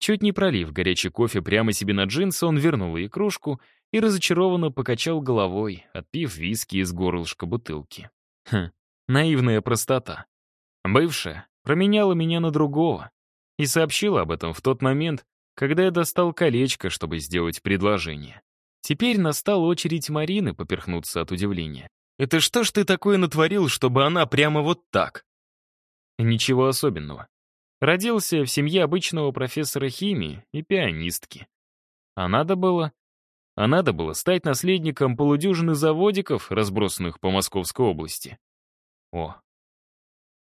Чуть не пролив горячий кофе прямо себе на джинсы, он вернул ей кружку и разочарованно покачал головой, отпив виски из горлышка бутылки. Хм, наивная простота. Бывшая променяла меня на другого и сообщила об этом в тот момент, когда я достал колечко, чтобы сделать предложение. Теперь настала очередь Марины поперхнуться от удивления. «Это что ж ты такое натворил, чтобы она прямо вот так?» Ничего особенного. Родился в семье обычного профессора химии и пианистки. А надо было... А надо было стать наследником полудюжины заводиков, разбросанных по Московской области. О,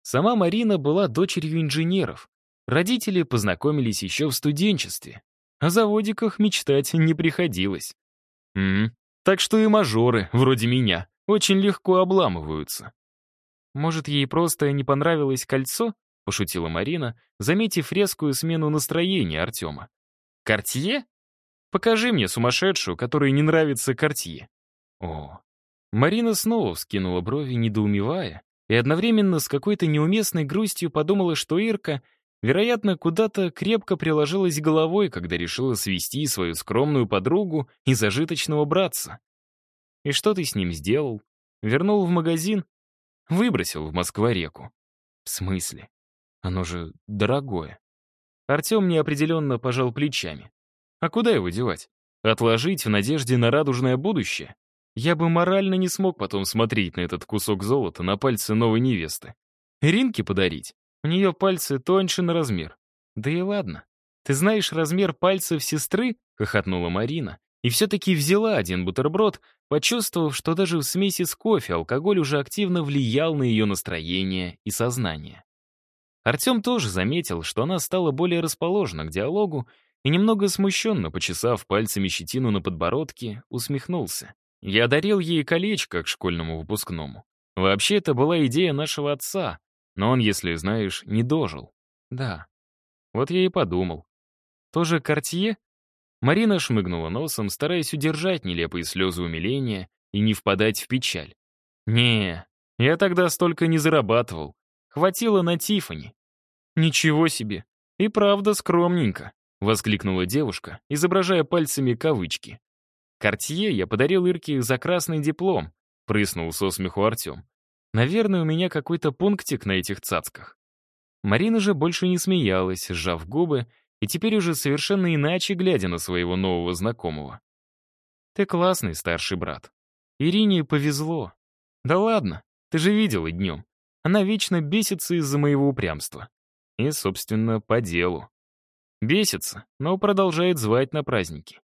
Сама Марина была дочерью инженеров. Родители познакомились еще в студенчестве. О заводиках мечтать не приходилось. М так что и мажоры, вроде меня, очень легко обламываются. «Может, ей просто не понравилось кольцо?» — пошутила Марина, заметив резкую смену настроения Артема. «Кортье? Покажи мне сумасшедшую, которой не нравится Кортье». О, Марина снова вскинула брови, недоумевая, и одновременно с какой-то неуместной грустью подумала, что Ирка, вероятно, куда-то крепко приложилась головой, когда решила свести свою скромную подругу и зажиточного братца. «И что ты с ним сделал? Вернул в магазин? Выбросил в Москва-реку?» «В смысле? Оно же дорогое». Артем неопределенно пожал плечами. «А куда его девать? Отложить в надежде на радужное будущее? Я бы морально не смог потом смотреть на этот кусок золота на пальце новой невесты. Ринке подарить? У нее пальцы тоньше на размер. Да и ладно. Ты знаешь размер пальцев сестры? Хохотнула Марина. И все-таки взяла один бутерброд, почувствовав, что даже в смеси с кофе алкоголь уже активно влиял на ее настроение и сознание. Артем тоже заметил, что она стала более расположена к диалогу и немного смущенно, почесав пальцами щетину на подбородке, усмехнулся. Я дарил ей колечко к школьному выпускному. Вообще, это была идея нашего отца, но он, если знаешь, не дожил. Да. Вот я и подумал. Тоже Кортье? Марина шмыгнула носом, стараясь удержать нелепые слезы умиления и не впадать в печаль. Не, я тогда столько не зарабатывал. Хватило на Тифани. Ничего себе. И правда скромненько, воскликнула девушка, изображая пальцами кавычки. Кортье я подарил Ирке за красный диплом, прыснул со смеху Артем. Наверное, у меня какой-то пунктик на этих цацках. Марина же больше не смеялась, сжав губы, и теперь уже совершенно иначе глядя на своего нового знакомого. «Ты классный старший брат. Ирине повезло. Да ладно, ты же видела днем. Она вечно бесится из-за моего упрямства. И, собственно, по делу. Бесится, но продолжает звать на праздники.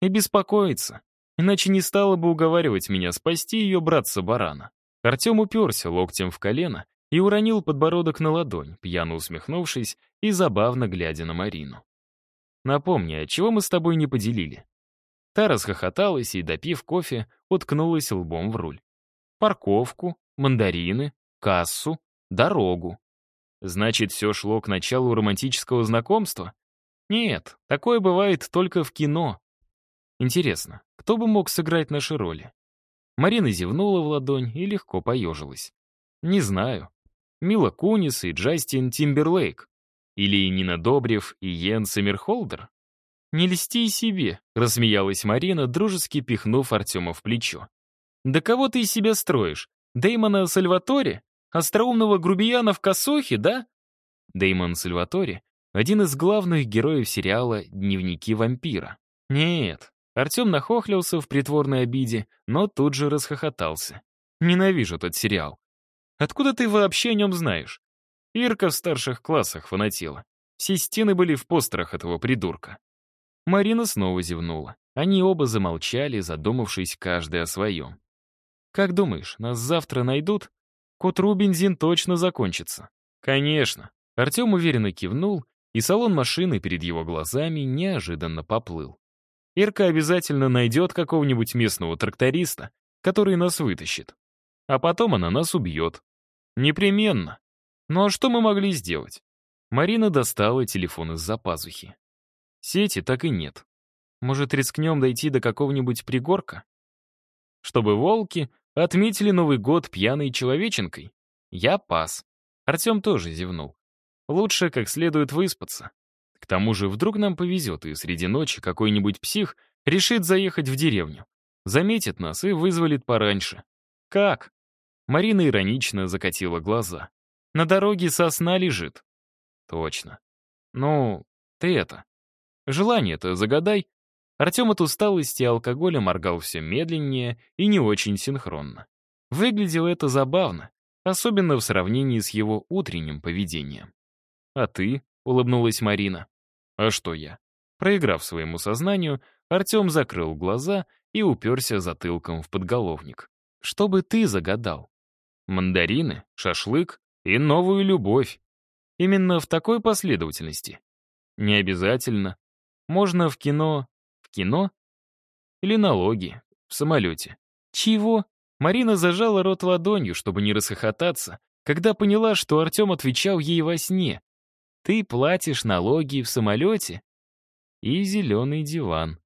И беспокоится. Иначе не стала бы уговаривать меня спасти ее братца-барана. Артем уперся локтем в колено и уронил подбородок на ладонь, пьяно усмехнувшись и забавно глядя на Марину. «Напомни, а чего мы с тобой не поделили?» Та расхохоталась и, допив кофе, уткнулась лбом в руль. Парковку, мандарины, кассу, дорогу. Значит, все шло к началу романтического знакомства? Нет, такое бывает только в кино. Интересно, кто бы мог сыграть наши роли? Марина зевнула в ладонь и легко поежилась. Не знаю. Мила Кунис и Джастин Тимберлейк. Или Нина Добрев и Йен Саммерхолдер? «Не льсти себе», — рассмеялась Марина, дружески пихнув Артема в плечо. «Да кого ты из себя строишь? Дэймона Сальваторе? Остроумного грубияна в косохе, да?» Дэймон Сальваторе — один из главных героев сериала «Дневники вампира». Нет, Артем нахохлился в притворной обиде, но тут же расхохотался. «Ненавижу тот сериал. Откуда ты вообще о нем знаешь?» Ирка в старших классах фанатела. Все стены были в постерах этого придурка. Марина снова зевнула. Они оба замолчали, задумавшись каждый о своем. «Как думаешь, нас завтра найдут? К утру бензин точно закончится». «Конечно». Артем уверенно кивнул, и салон машины перед его глазами неожиданно поплыл. Ирка обязательно найдет какого-нибудь местного тракториста, который нас вытащит. А потом она нас убьет. Непременно. Ну а что мы могли сделать? Марина достала телефон из-за пазухи. Сети так и нет. Может, рискнем дойти до какого-нибудь пригорка? Чтобы волки отметили Новый год пьяной человеченкой? Я пас. Артем тоже зевнул. Лучше как следует выспаться. К тому же вдруг нам повезет, и среди ночи какой-нибудь псих решит заехать в деревню. Заметит нас и вызволит пораньше. Как? Марина иронично закатила глаза. На дороге сосна лежит. Точно. Ну, ты это, Желание-то загадай. Артем от усталости и алкоголя моргал все медленнее и не очень синхронно. Выглядело это забавно, особенно в сравнении с его утренним поведением. «А ты?» — улыбнулась Марина. «А что я?» Проиграв своему сознанию, Артем закрыл глаза и уперся затылком в подголовник. «Что бы ты загадал?» «Мандарины, шашлык и новую любовь. Именно в такой последовательности. Не обязательно, можно в кино... В кино? Или налоги. В самолете. Чего? Марина зажала рот ладонью, чтобы не расхохотаться, когда поняла, что Артем отвечал ей во сне. «Ты платишь налоги в самолете?» И зеленый диван.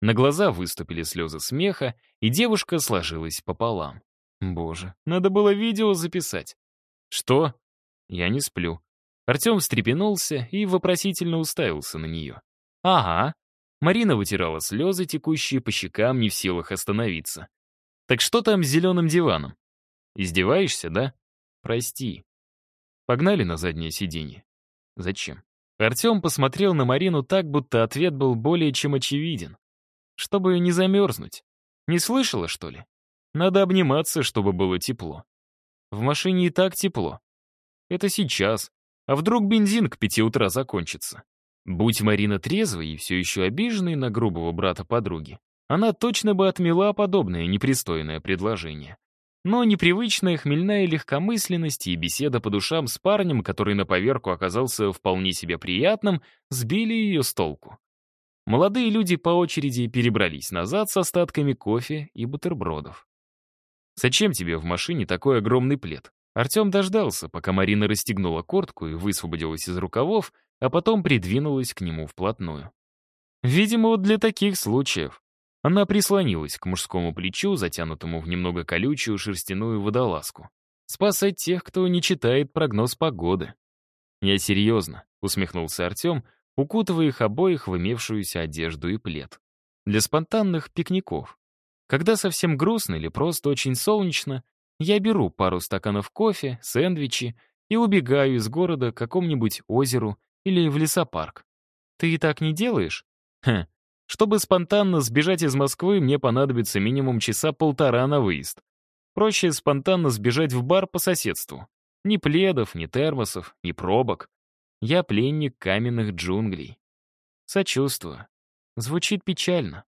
На глаза выступили слезы смеха, и девушка сложилась пополам. Боже, надо было видео записать. Что? Я не сплю. Артем встрепенулся и вопросительно уставился на нее. «Ага». Марина вытирала слезы, текущие по щекам, не в силах остановиться. «Так что там с зеленым диваном? Издеваешься, да? Прости». Погнали на заднее сиденье. Зачем? Артем посмотрел на Марину так, будто ответ был более чем очевиден. Чтобы не замерзнуть. Не слышала, что ли? Надо обниматься, чтобы было тепло. В машине и так тепло. Это сейчас. А вдруг бензин к пяти утра закончится? Будь Марина трезвой и все еще обиженной на грубого брата подруги, она точно бы отмела подобное непристойное предложение. Но непривычная хмельная легкомысленность и беседа по душам с парнем, который на поверку оказался вполне себе приятным, сбили ее с толку. Молодые люди по очереди перебрались назад с остатками кофе и бутербродов. «Зачем тебе в машине такой огромный плед?» Артем дождался, пока Марина расстегнула куртку и высвободилась из рукавов, а потом придвинулась к нему вплотную. Видимо, вот для таких случаев. Она прислонилась к мужскому плечу, затянутому в немного колючую шерстяную водолазку. Спасать тех, кто не читает прогноз погоды. «Я серьезно», — усмехнулся Артем, укутывая их обоих в имевшуюся одежду и плед. Для спонтанных пикников. Когда совсем грустно или просто очень солнечно, я беру пару стаканов кофе, сэндвичи и убегаю из города к какому-нибудь озеру или в лесопарк. Ты и так не делаешь? Хм. Чтобы спонтанно сбежать из Москвы, мне понадобится минимум часа полтора на выезд. Проще спонтанно сбежать в бар по соседству. Ни пледов, ни термосов, ни пробок. Я пленник каменных джунглей. Сочувствую. Звучит печально.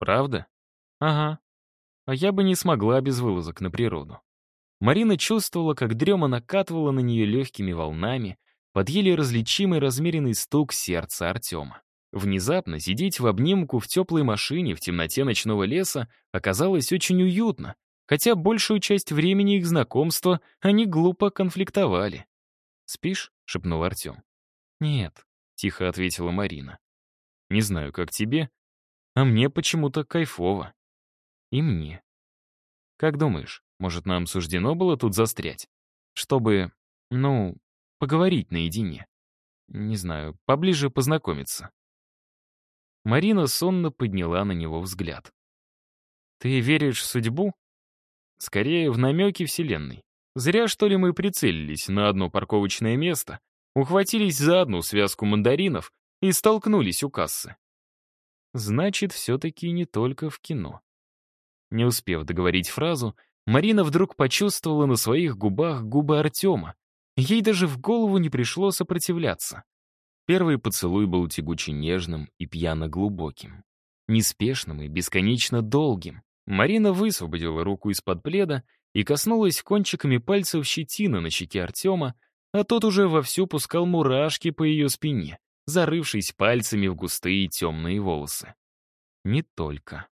Правда? Ага. А я бы не смогла без вылазок на природу. Марина чувствовала, как дрема накатывала на нее легкими волнами, под еле различимый размеренный стук сердца Артема. Внезапно сидеть в обнимку в теплой машине в темноте ночного леса оказалось очень уютно, хотя большую часть времени их знакомства они глупо конфликтовали. «Спишь?» — шепнул Артем. «Нет», — тихо ответила Марина. «Не знаю, как тебе, А мне почему-то кайфово. И мне. Как думаешь, может, нам суждено было тут застрять? Чтобы, ну, поговорить наедине. Не знаю, поближе познакомиться. Марина сонно подняла на него взгляд. «Ты веришь в судьбу?» «Скорее, в намеки Вселенной. Зря, что ли, мы прицелились на одно парковочное место, ухватились за одну связку мандаринов и столкнулись у кассы. Значит, все-таки не только в кино. Не успев договорить фразу, Марина вдруг почувствовала на своих губах губы Артема. Ей даже в голову не пришло сопротивляться. Первый поцелуй был тягуче нежным и пьяно глубоким. Неспешным и бесконечно долгим. Марина высвободила руку из-под пледа и коснулась кончиками пальцев щетины на щеке Артема, а тот уже вовсю пускал мурашки по ее спине, зарывшись пальцами в густые темные волосы. Не только.